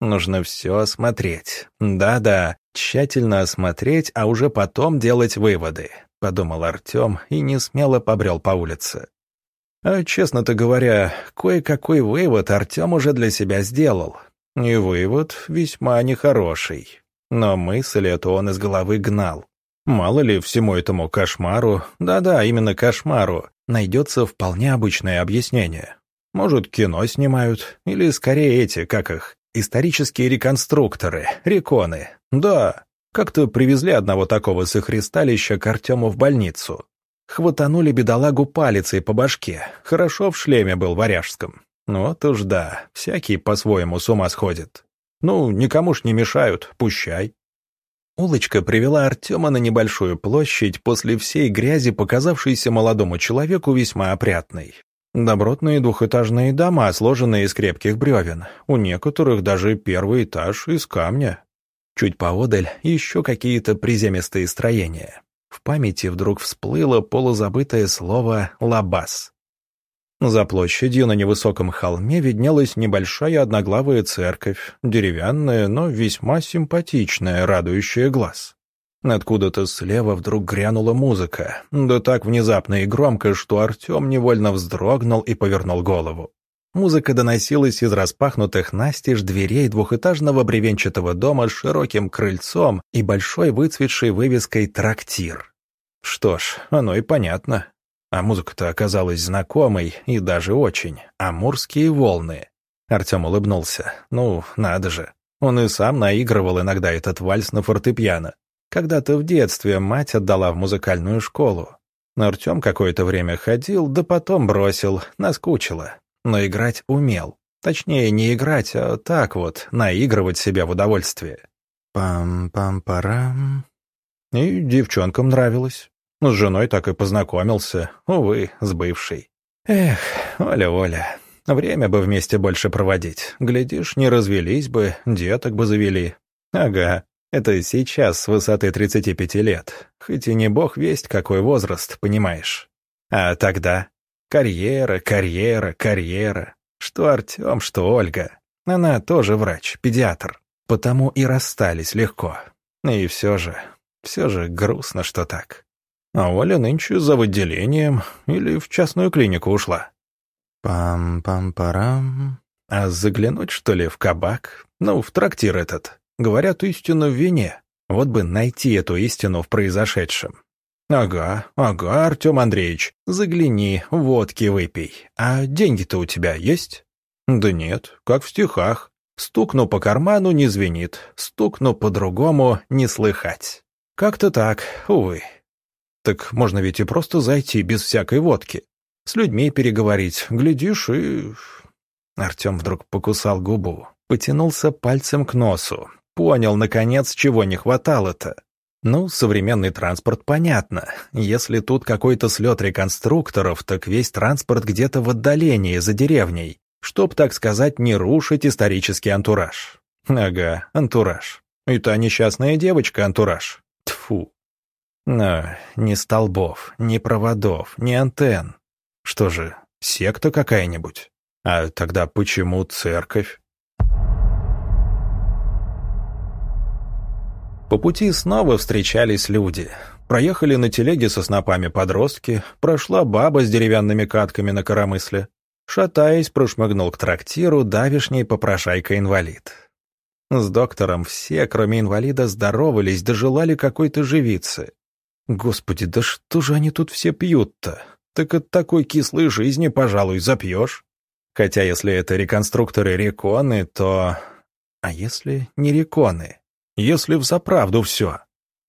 Нужно все осмотреть. Да-да, тщательно осмотреть, а уже потом делать выводы, подумал Артем и не смело побрел по улице. А, честно-то говоря, кое-какой вывод Артем уже для себя сделал. И вывод весьма нехороший. Но мысль эту он из головы гнал. Мало ли всему этому кошмару, да-да, именно кошмару, найдется вполне обычное объяснение. Может, кино снимают, или скорее эти, как их, исторические реконструкторы, реконы. Да, как-то привезли одного такого с их ристалища к Артему в больницу. Хватанули бедолагу палицей по башке. Хорошо в шлеме был варяжском. Вот уж да, всякий по-своему с ума сходит. Ну, никому ж не мешают, пущай. Улочка привела Артема на небольшую площадь, после всей грязи, показавшейся молодому человеку весьма опрятной. Добротные двухэтажные дома, сложенные из крепких бревен, у некоторых даже первый этаж из камня. Чуть поодаль еще какие-то приземистые строения. В памяти вдруг всплыло полузабытое слово «лабаз». За площадью на невысоком холме виднелась небольшая одноглавая церковь, деревянная, но весьма симпатичная, радующая глаз. Откуда-то слева вдруг грянула музыка, да так внезапно и громко, что Артем невольно вздрогнул и повернул голову. Музыка доносилась из распахнутых настежь дверей двухэтажного бревенчатого дома с широким крыльцом и большой выцветшей вывеской «Трактир». Что ж, оно и понятно. А музыка-то оказалась знакомой и даже очень. Амурские волны. Артем улыбнулся. Ну, надо же. Он и сам наигрывал иногда этот вальс на фортепиано. Когда-то в детстве мать отдала в музыкальную школу. Артем какое-то время ходил, да потом бросил, наскучило. Но играть умел. Точнее, не играть, а так вот, наигрывать себя в удовольствие. Пам-пам-парам. И девчонкам нравилось. С женой так и познакомился, увы, с бывшей. Эх, Оля-Оля, время бы вместе больше проводить. Глядишь, не развелись бы, деток бы завели. Ага, это сейчас с высоты 35 лет. Хоть и не бог весть, какой возраст, понимаешь. А тогда карьера, карьера, карьера. Что Артем, что Ольга. Она тоже врач, педиатр. Потому и расстались легко. И все же, все же грустно, что так. А Оля нынче за отделением или в частную клинику ушла. Пам-пам-парам. А заглянуть, что ли, в кабак? Ну, в трактир этот. Говорят истину в вине. Вот бы найти эту истину в произошедшем. Ага, ага, Артем Андреевич, загляни, водки выпей. А деньги-то у тебя есть? Да нет, как в стихах. Стукну по карману, не звенит. Стукну по-другому, не слыхать. Как-то так, увы. Так можно ведь и просто зайти без всякой водки. С людьми переговорить, глядишь и... Артем вдруг покусал губу, потянулся пальцем к носу. Понял, наконец, чего не хватало-то. Ну, современный транспорт понятно. Если тут какой-то слет реконструкторов, так весь транспорт где-то в отдалении, за деревней, чтоб, так сказать, не рушить исторический антураж. Ага, антураж. И та несчастная девочка антураж. Тфу. Но ни столбов, ни проводов, ни антенн. Что же, секта какая-нибудь? А тогда почему церковь? По пути снова встречались люди. Проехали на телеге со снопами подростки, прошла баба с деревянными катками на коромысле. Шатаясь, прошмыгнул к трактиру давишний попрошайка-инвалид. С доктором все, кроме инвалида, здоровались, дожелали какой-то живицы. Господи, да что же они тут все пьют-то? Так от такой кислой жизни, пожалуй, запьешь. Хотя если это реконструкторы реконы, то... А если не реконы? Если взаправду все?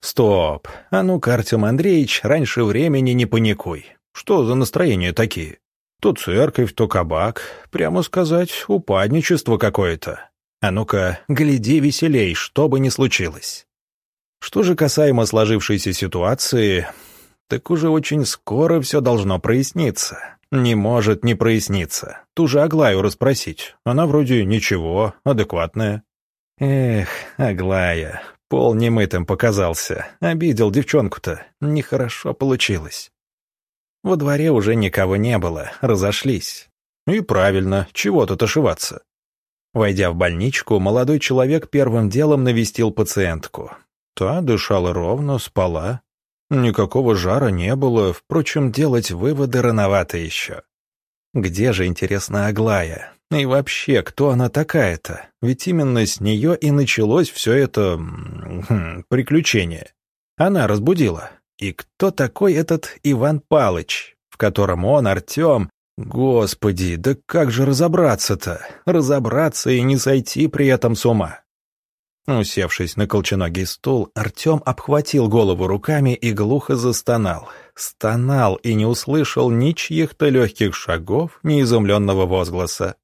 Стоп. А ну-ка, Андреевич, раньше времени не паникуй. Что за настроения такие? То церковь, то кабак. Прямо сказать, упадничество какое-то. А ну-ка, гляди веселей, что бы ни случилось. Что же касаемо сложившейся ситуации, так уже очень скоро все должно проясниться. Не может не проясниться. Ту же Аглаю расспросить. Она вроде ничего, адекватная. Эх, Аглая, пол немытым показался. Обидел девчонку-то. Нехорошо получилось. Во дворе уже никого не было, разошлись. И правильно, чего тут ошиваться. Войдя в больничку, молодой человек первым делом навестил пациентку. Та дышала ровно, спала. Никакого жара не было, впрочем, делать выводы рановато еще. Где же, интересно, Аглая? И вообще, кто она такая-то? Ведь именно с нее и началось все это... Хм, приключение. Она разбудила. И кто такой этот Иван Палыч, в котором он, Артем... Господи, да как же разобраться-то? Разобраться и не сойти при этом с ума. Усевшись на колченогий стул, Артем обхватил голову руками и глухо застонал. Стонал и не услышал ни чьих-то легких шагов, ни изумленного возгласа.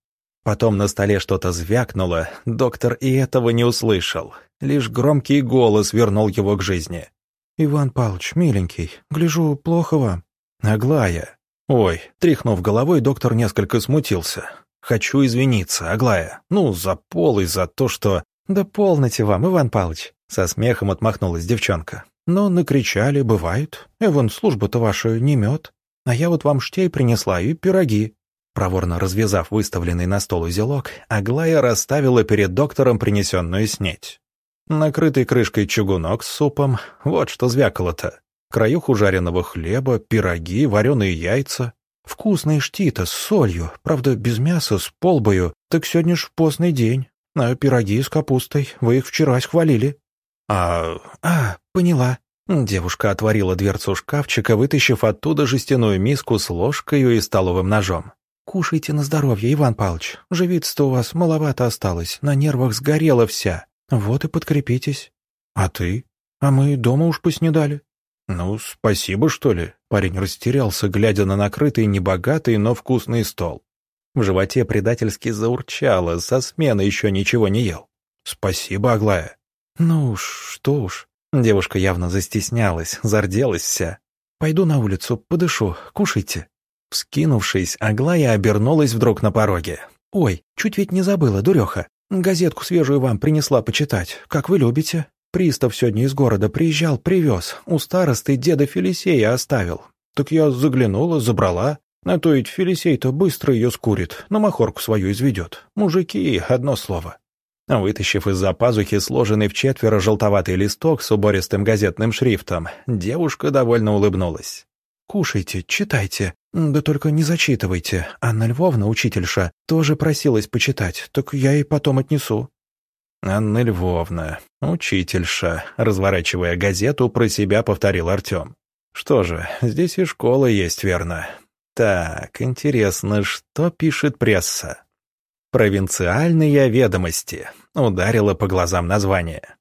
Потом на столе что-то звякнуло, доктор и этого не услышал. Лишь громкий голос вернул его к жизни. «Иван Павлович, миленький, гляжу, плохо вам». «Аглая». «Ой», тряхнув головой, доктор несколько смутился. «Хочу извиниться, Аглая. Ну, за пол и за то, что...» «Да полноте вам, Иван Павлович», — со смехом отмахнулась девчонка. «Но накричали, бывает. Эван, служба-то ваша не мед. А я вот вам штей принесла и пироги». Проворно развязав выставленный на стол узелок, Аглая расставила перед доктором принесенную снеть. Накрытый крышкой чугунок с супом, вот что звякало-то. Краюху жареного хлеба, пироги, вареные яйца. Вкусные штита с солью, правда, без мяса, с полбою. Так сегодня ж постный день. А пироги с капустой, вы их вчера хвалили. А, а, поняла. Девушка отворила дверцу шкафчика, вытащив оттуда жестяную миску с ложкой и столовым ножом. «Кушайте на здоровье, Иван Павлович. Живица-то у вас маловато осталось, на нервах сгорела вся. «Вот и подкрепитесь». «А ты? А мы дома уж поснедали». «Ну, спасибо, что ли?» Парень растерялся, глядя на накрытый небогатый, но вкусный стол. В животе предательски заурчало, со смены еще ничего не ел. «Спасибо, Аглая». «Ну уж, что уж». Девушка явно застеснялась, зарделась вся. «Пойду на улицу, подышу, кушайте». Вскинувшись, Аглая обернулась вдруг на пороге. «Ой, чуть ведь не забыла, дуреха. Газетку свежую вам принесла почитать, как вы любите. Пристав сегодня из города приезжал, привез. У старосты деда Фелисея оставил. Так я заглянула, забрала. А то ведь Фелисей-то быстро ее скурит, на махорку свою изведет. Мужики, одно слово. Вытащив из-за пазухи сложенный в четверо желтоватый листок с убористым газетным шрифтом, девушка довольно улыбнулась. «Кушайте, читайте, да только не зачитывайте. Анна Львовна, учительша, тоже просилась почитать, так я ей потом отнесу». «Анна Львовна, учительша», разворачивая газету, про себя повторил Артем. «Что же, здесь и школа есть, верно? Так, интересно, что пишет пресса?» «Провинциальные ведомости», — ударило по глазам название.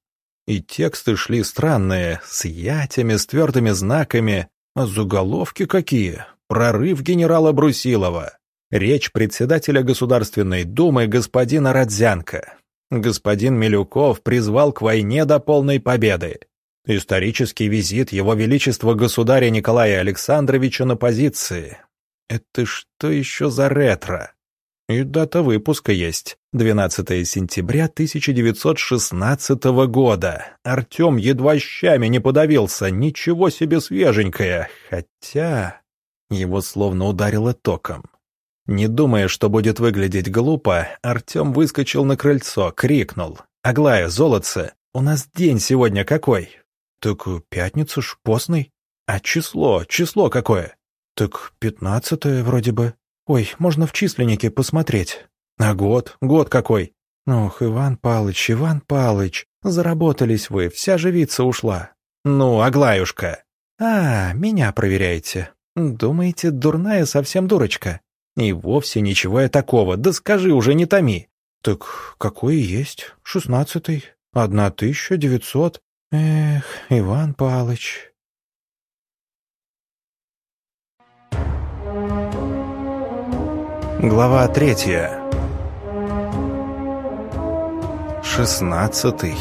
И тексты шли странные, с ятями, с твердыми знаками, а заголовки какие? Прорыв генерала Брусилова. Речь председателя Государственной Думы господина Родзянко. Господин Милюков призвал к войне до полной победы. Исторический визит Его Величества Государя Николая Александровича на позиции. Это что еще за ретро? И дата выпуска есть. 12 сентября 1916 года. Артем едва щами не подавился, ничего себе свеженькое. Хотя... Его словно ударило током. Не думая, что будет выглядеть глупо, Артем выскочил на крыльцо, крикнул. «Аглая, золотце, у нас день сегодня какой?» так пятница ж постный. А число, число какое? Так пятнадцатое вроде бы. Ой, можно в численнике посмотреть. А год, год какой? Ох, Иван Палыч, Иван Палыч, заработались вы, вся живица ушла. Ну, Аглаюшка. А, меня проверяете. Думаете, дурная совсем дурочка? И вовсе ничего я такого, да скажи уже, не томи. Так какой есть, шестнадцатый, одна тысяча девятьсот. Эх, Иван Палыч. Глава третья. Шестнадцатый.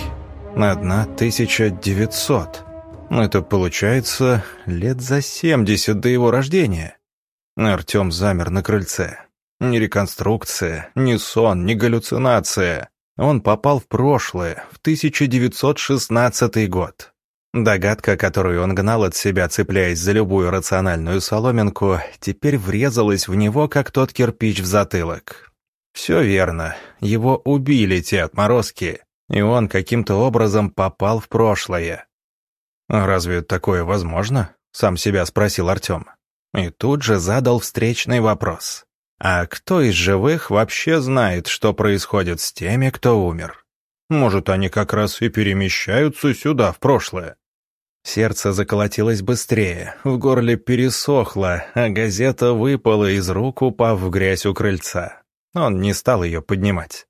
Одна тысяча девятьсот. Это получается лет за семьдесят до его рождения. Артем замер на крыльце. Ни реконструкция, ни сон, ни галлюцинация. Он попал в прошлое, в 1916 год. Догадка, которую он гнал от себя, цепляясь за любую рациональную соломинку, теперь врезалась в него, как тот кирпич в затылок. Все верно, его убили те отморозки, и он каким-то образом попал в прошлое. «Разве такое возможно?» — сам себя спросил Артем. И тут же задал встречный вопрос. «А кто из живых вообще знает, что происходит с теми, кто умер? Может, они как раз и перемещаются сюда, в прошлое?» Сердце заколотилось быстрее, в горле пересохло, а газета выпала из рук, упав в грязь у крыльца. Он не стал ее поднимать.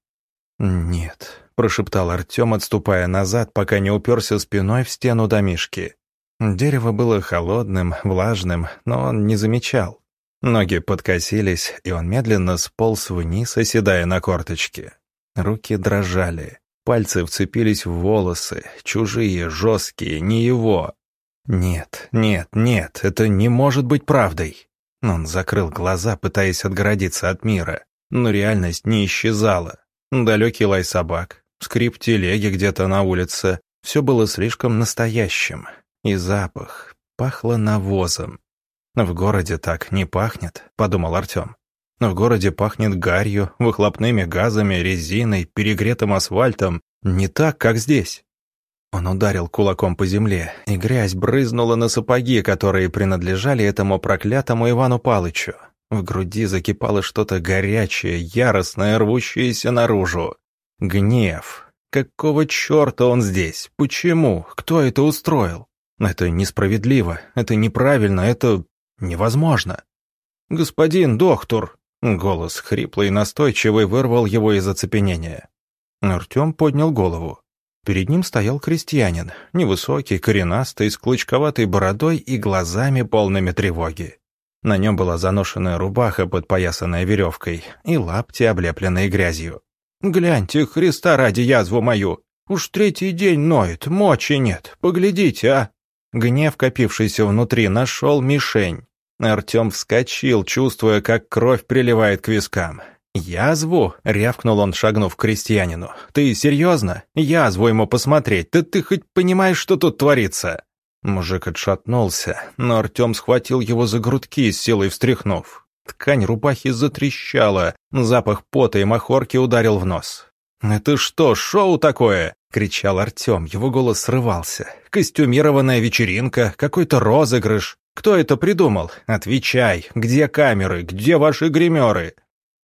«Нет», — прошептал Артем, отступая назад, пока не уперся спиной в стену домишки. Дерево было холодным, влажным, но он не замечал. Ноги подкосились, и он медленно сполз вниз, оседая на корточки. Руки дрожали. Пальцы вцепились в волосы, чужие, жесткие, не его. Нет, нет, нет, это не может быть правдой. Он закрыл глаза, пытаясь отгородиться от мира, но реальность не исчезала. Далекий лай собак, скрип телеги где-то на улице, все было слишком настоящим. И запах пахло навозом. В городе так не пахнет, подумал Артем. В городе пахнет гарью, выхлопными газами, резиной, перегретым асфальтом. Не так, как здесь. Он ударил кулаком по земле, и грязь брызнула на сапоги, которые принадлежали этому проклятому Ивану Палычу. В груди закипало что-то горячее, яростное, рвущееся наружу. Гнев. Какого черта он здесь? Почему? Кто это устроил? Это несправедливо, это неправильно, это невозможно. «Господин доктор!» Голос хриплый и настойчивый вырвал его из оцепенения. Артем поднял голову. Перед ним стоял крестьянин, невысокий, коренастый, с клычковатой бородой и глазами полными тревоги. На нем была заношенная рубаха, подпоясанная веревкой, и лапти, облепленные грязью. «Гляньте, Христа ради язву мою! Уж третий день ноет, мочи нет, поглядите, а!» Гнев, копившийся внутри, нашел мишень. Артем вскочил, чувствуя, как кровь приливает к вискам. «Язву?» — рявкнул он, шагнув к крестьянину. «Ты серьезно? Язву ему посмотреть. Да ты хоть понимаешь, что тут творится?» Мужик отшатнулся, но Артем схватил его за грудки, с силой встряхнув. Ткань рубахи затрещала, запах пота и махорки ударил в нос. «Это что, шоу такое?» — кричал Артем, его голос срывался. «Костюмированная вечеринка, какой-то розыгрыш. Кто это придумал? Отвечай, где камеры, где ваши гримеры?»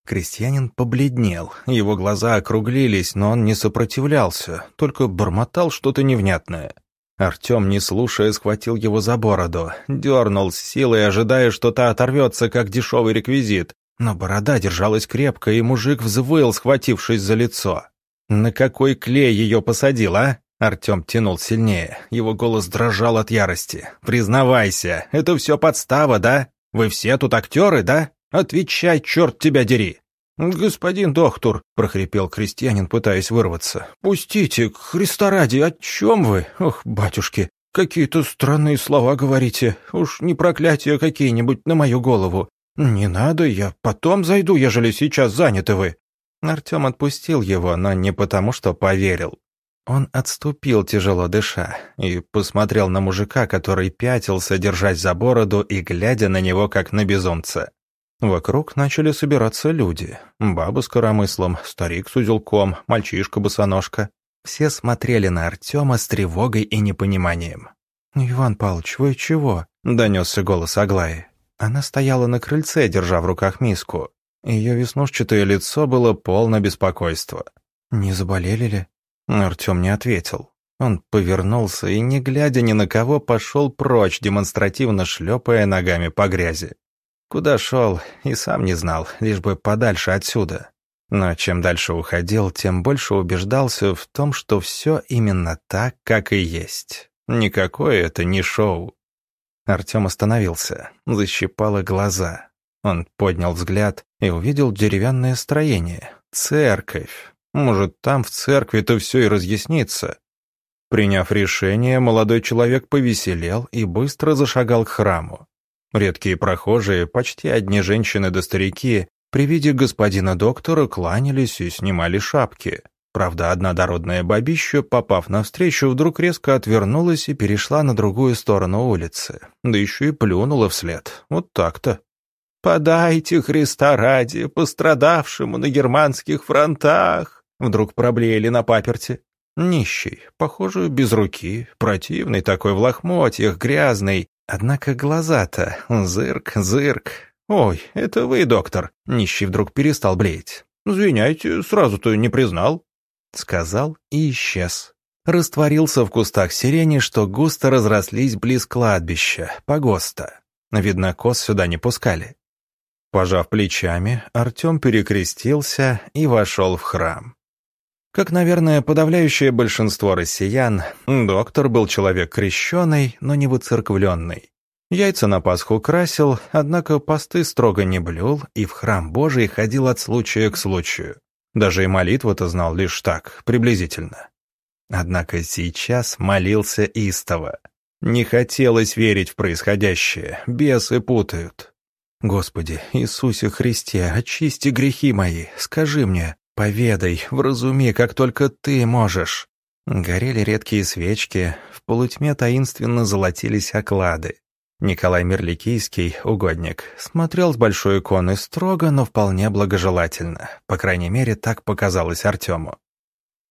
Крестьянин побледнел, его глаза округлились, но он не сопротивлялся, только бормотал что-то невнятное. Артем, не слушая, схватил его за бороду, дернул с силой, ожидая, что та оторвется, как дешевый реквизит. Но борода держалась крепко, и мужик взвыл, схватившись за лицо. «На какой клей ее посадил, а?» Артем тянул сильнее, его голос дрожал от ярости. «Признавайся, это все подстава, да? Вы все тут актеры, да? Отвечай, черт тебя дери!» «Господин доктор», — прохрипел крестьянин, пытаясь вырваться, — «пустите, Христа ради, о чем вы? Ох, батюшки, какие-то странные слова говорите, уж не проклятия какие-нибудь на мою голову. Не надо, я потом зайду, ежели сейчас заняты вы». Артем отпустил его, но не потому, что поверил. Он отступил, тяжело дыша, и посмотрел на мужика, который пятился, держась за бороду и глядя на него, как на безумца. Вокруг начали собираться люди. Баба с коромыслом, старик с узелком, мальчишка-босоножка. Все смотрели на Артема с тревогой и непониманием. «Иван Павлович, вы чего?» — донесся голос Аглаи. Она стояла на крыльце, держа в руках миску. Ее веснушчатое лицо было полно беспокойства. «Не заболели ли?» Артем не ответил. Он повернулся и, не глядя ни на кого, пошел прочь, демонстративно шлепая ногами по грязи. Куда шел, и сам не знал, лишь бы подальше отсюда. Но чем дальше уходил, тем больше убеждался в том, что все именно так, как и есть. Никакое это не шоу. Артем остановился, защипало глаза. Он поднял взгляд и увидел деревянное строение. Церковь. Может, там в церкви-то все и разъяснится. Приняв решение, молодой человек повеселел и быстро зашагал к храму. Редкие прохожие, почти одни женщины да старики, при виде господина доктора кланялись и снимали шапки. Правда, одна дородная бабища, попав навстречу, вдруг резко отвернулась и перешла на другую сторону улицы. Да еще и плюнула вслед. Вот так-то. «Подайте Христа ради пострадавшему на германских фронтах!» Вдруг проблеяли на паперти. Нищий, похоже, без руки, противный такой в лохмотьях, грязный. Однако глаза-то, зырк, зырк. «Ой, это вы, доктор!» Нищий вдруг перестал блеять. «Извиняйте, сразу-то не признал». Сказал и исчез. Растворился в кустах сирени, что густо разрослись близ кладбища, погоста. Видно, коз сюда не пускали. Пожав плечами, Артем перекрестился и вошел в храм. Как, наверное, подавляющее большинство россиян, доктор был человек крещеный, но не выцерквленный. Яйца на Пасху красил, однако посты строго не блюл и в храм Божий ходил от случая к случаю. Даже и молитву-то знал лишь так, приблизительно. Однако сейчас молился истово. Не хотелось верить в происходящее, бесы путают. «Господи, Иисусе Христе, очисти грехи мои, скажи мне, Поведай, вразуми, как только ты можешь». Горели редкие свечки, в полутьме таинственно золотились оклады. Николай Мерликийский, угодник, смотрел с большой иконы строго, но вполне благожелательно. По крайней мере, так показалось Артему.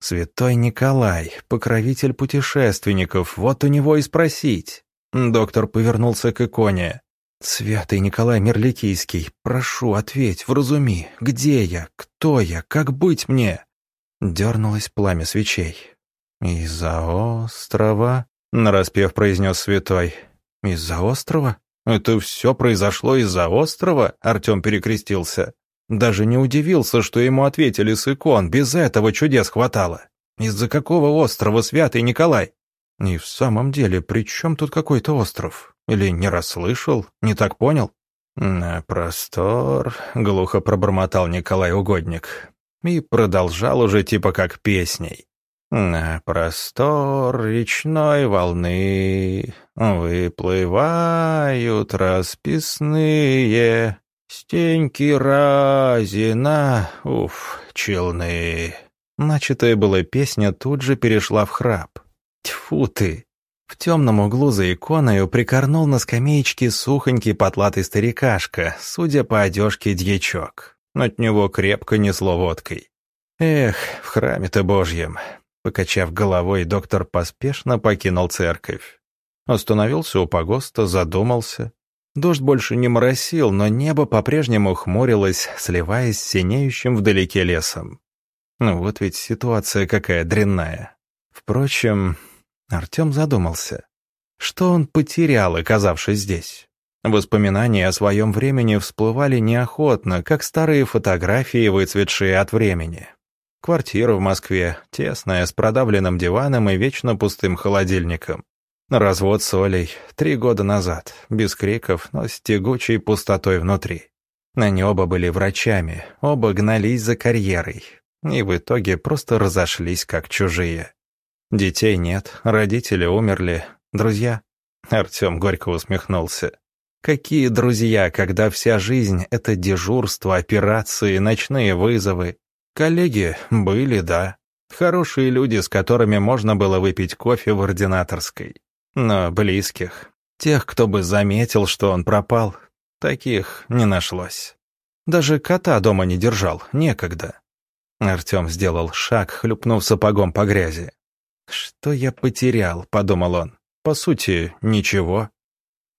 «Святой Николай, покровитель путешественников, вот у него и спросить». Доктор повернулся к иконе. «Святый Николай Мерликийский, прошу, ответь, вразуми, где я, кто я, как быть мне?» Дернулось пламя свечей. «Из-за острова?» — нараспев произнес святой. «Из-за острова? Это все произошло из-за острова?» — Артем перекрестился. Даже не удивился, что ему ответили с икон, без этого чудес хватало. «Из-за какого острова, святый Николай?» «И в самом деле, при чем тут какой-то остров? Или не расслышал, не так понял? «На простор», — глухо пробормотал Николай Угодник. И продолжал уже типа как песней. «На простор речной волны выплывают расписные стеньки разина, уф, челны». Начатая была песня тут же перешла в храп. «Тьфу ты!» В темном углу за иконою прикорнул на скамеечке сухонький потлатый старикашка, судя по одежке дьячок. От него крепко несло водкой. Эх, в храме-то божьем. Покачав головой, доктор поспешно покинул церковь. Остановился у погоста, задумался. Дождь больше не моросил, но небо по-прежнему хмурилось, сливаясь с синеющим вдалеке лесом. Ну вот ведь ситуация какая дрянная. Впрочем, Артем задумался. Что он потерял, оказавшись здесь? Воспоминания о своем времени всплывали неохотно, как старые фотографии, выцветшие от времени. Квартира в Москве, тесная, с продавленным диваном и вечно пустым холодильником. Развод с Олей три года назад, без криков, но с тягучей пустотой внутри. Они оба были врачами, оба гнались за карьерой, и в итоге просто разошлись как чужие. Детей нет, родители умерли, друзья. Артем горько усмехнулся. Какие друзья, когда вся жизнь — это дежурство, операции, ночные вызовы? Коллеги были, да. Хорошие люди, с которыми можно было выпить кофе в ординаторской. Но близких, тех, кто бы заметил, что он пропал, таких не нашлось. Даже кота дома не держал, некогда. Артем сделал шаг, хлюпнув сапогом по грязи. «Что я потерял?» — подумал он. по сути, ничего.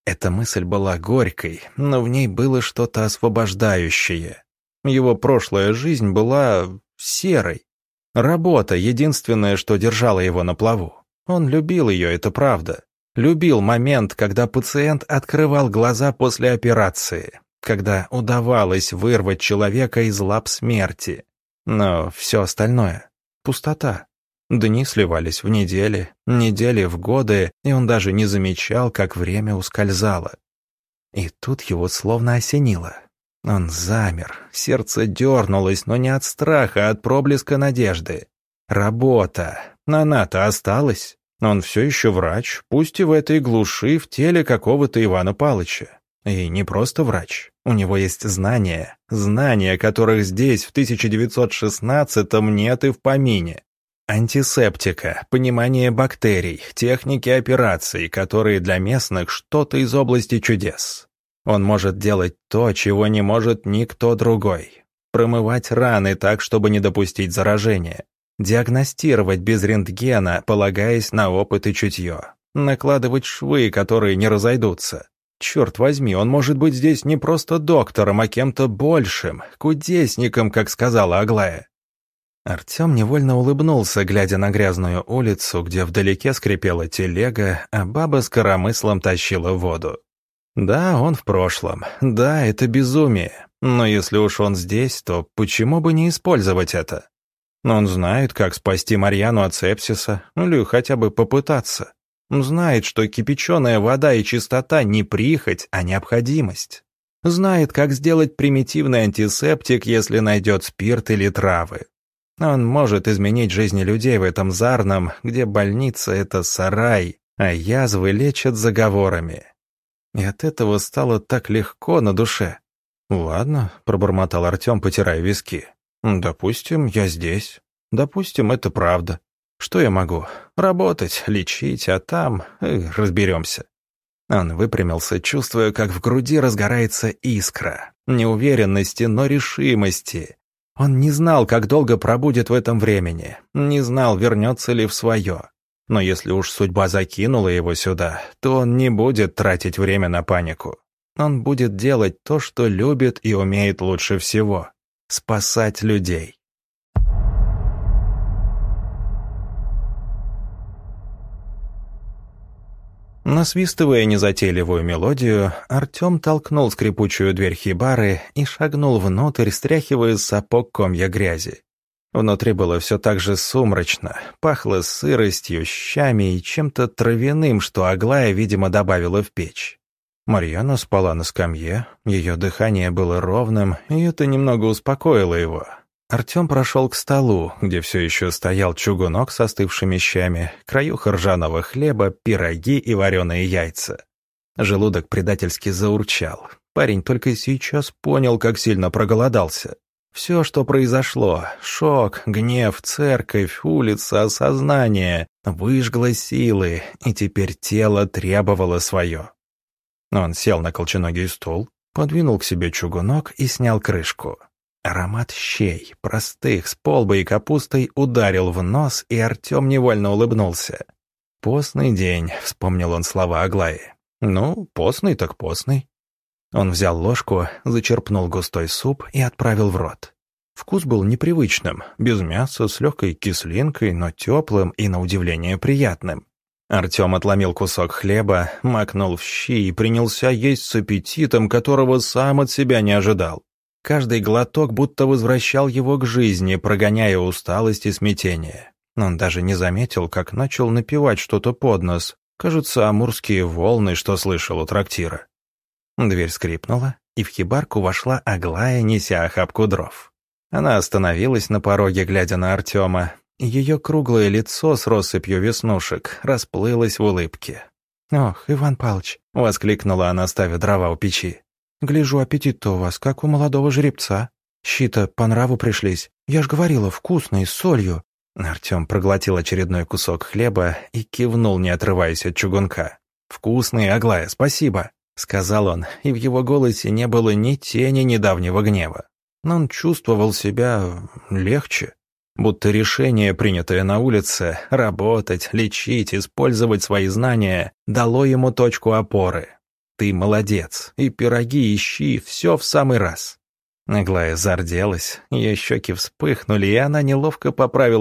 Эта мысль была горькой, но в ней было что-то освобождающее. Его прошлая жизнь была серой. Работа — единственное, что держало его на плаву. Он любил ее, это правда. Любил момент, когда пациент открывал глаза после операции, когда удавалось вырвать человека из лап смерти. Но все остальное — пустота. Дни сливались в недели, недели в годы, и он даже не замечал, как время ускользало. И тут его словно осенило. Он замер, сердце дернулось, но не от страха, а от проблеска надежды. Работа. Она-то осталась. Он все еще врач, пусть и в этой глуши в теле какого-то Ивана Палыча. И не просто врач. У него есть знания. Знания, которых здесь, в 1916-м, нет и в помине. Антисептика, понимание бактерий, техники операций, которые для местных что-то из области чудес. Он может делать то, чего не может никто другой. Промывать раны так, чтобы не допустить заражения. Диагностировать без рентгена, полагаясь на опыт и чутье. Накладывать швы, которые не разойдутся. Черт возьми, он может быть здесь не просто доктором, а кем-то большим, кудесником, как сказала Аглая. Артем невольно улыбнулся, глядя на грязную улицу, где вдалеке скрипела телега, а баба с коромыслом тащила воду. Да, он в прошлом. Да, это безумие. Но если уж он здесь, то почему бы не использовать это? Он знает, как спасти Марьяну от сепсиса, или хотя бы попытаться. Знает, что кипяченая вода и чистота не прихоть, а необходимость. Знает, как сделать примитивный антисептик, если найдет спирт или травы. Он может изменить жизни людей в этом Зарном, где больница — это сарай, а язвы лечат заговорами. И от этого стало так легко на душе. «Ладно», — пробормотал Артем, потирая виски. «Допустим, я здесь. Допустим, это правда. Что я могу? Работать, лечить, а там э, разберемся». Он выпрямился, чувствуя, как в груди разгорается искра. Неуверенности, но решимости. Он не знал, как долго пробудет в этом времени, не знал, вернется ли в свое. Но если уж судьба закинула его сюда, то он не будет тратить время на панику. Он будет делать то, что любит и умеет лучше всего — спасать людей. Насвистывая незатейливую мелодию, Артем толкнул скрипучую дверь хибары и шагнул внутрь, стряхивая с сапог комья грязи. Внутри было все так же сумрачно, пахло сыростью, щами и чем-то травяным, что Аглая, видимо, добавила в печь. Марьяна спала на скамье, ее дыхание было ровным, и это немного успокоило его. Артем прошел к столу, где все еще стоял чугунок с остывшими щами, краюха ржаного хлеба, пироги и вареные яйца. Желудок предательски заурчал. Парень только сейчас понял, как сильно проголодался. Все, что произошло — шок, гнев, церковь, улица, осознание — выжгло силы, и теперь тело требовало свое. Он сел на колченогий стул, подвинул к себе чугунок и снял крышку. Аромат щей, простых, с полбой и капустой, ударил в нос, и Артем невольно улыбнулся. «Постный день», — вспомнил он слова Аглаи. «Ну, постный так постный». Он взял ложку, зачерпнул густой суп и отправил в рот. Вкус был непривычным, без мяса, с легкой кислинкой, но теплым и, на удивление, приятным. Артем отломил кусок хлеба, макнул в щи и принялся есть с аппетитом, которого сам от себя не ожидал. Каждый глоток будто возвращал его к жизни, прогоняя усталость и смятение. Он даже не заметил, как начал напевать что-то под нос. Кажется, амурские волны, что слышал у трактира. Дверь скрипнула, и в хибарку вошла Аглая, неся охапку дров. Она остановилась на пороге, глядя на Артема. Ее круглое лицо с россыпью веснушек расплылось в улыбке. «Ох, Иван Павлович!» — воскликнула она, ставя дрова у печи. Гляжу, аппетит-то у вас, как у молодого жеребца. Щи-то по нраву пришлись. Я ж говорила, вкусные, с солью». Артем проглотил очередной кусок хлеба и кивнул, не отрываясь от чугунка. «Вкусные, Аглая, спасибо», — сказал он, и в его голосе не было ни тени недавнего гнева. Но он чувствовал себя легче. Будто решение, принятое на улице, работать, лечить, использовать свои знания, дало ему точку опоры. Ты молодец, и пироги ищи, все в самый раз. Аглая зарделась, ее щеки вспыхнули, и она неловко поправила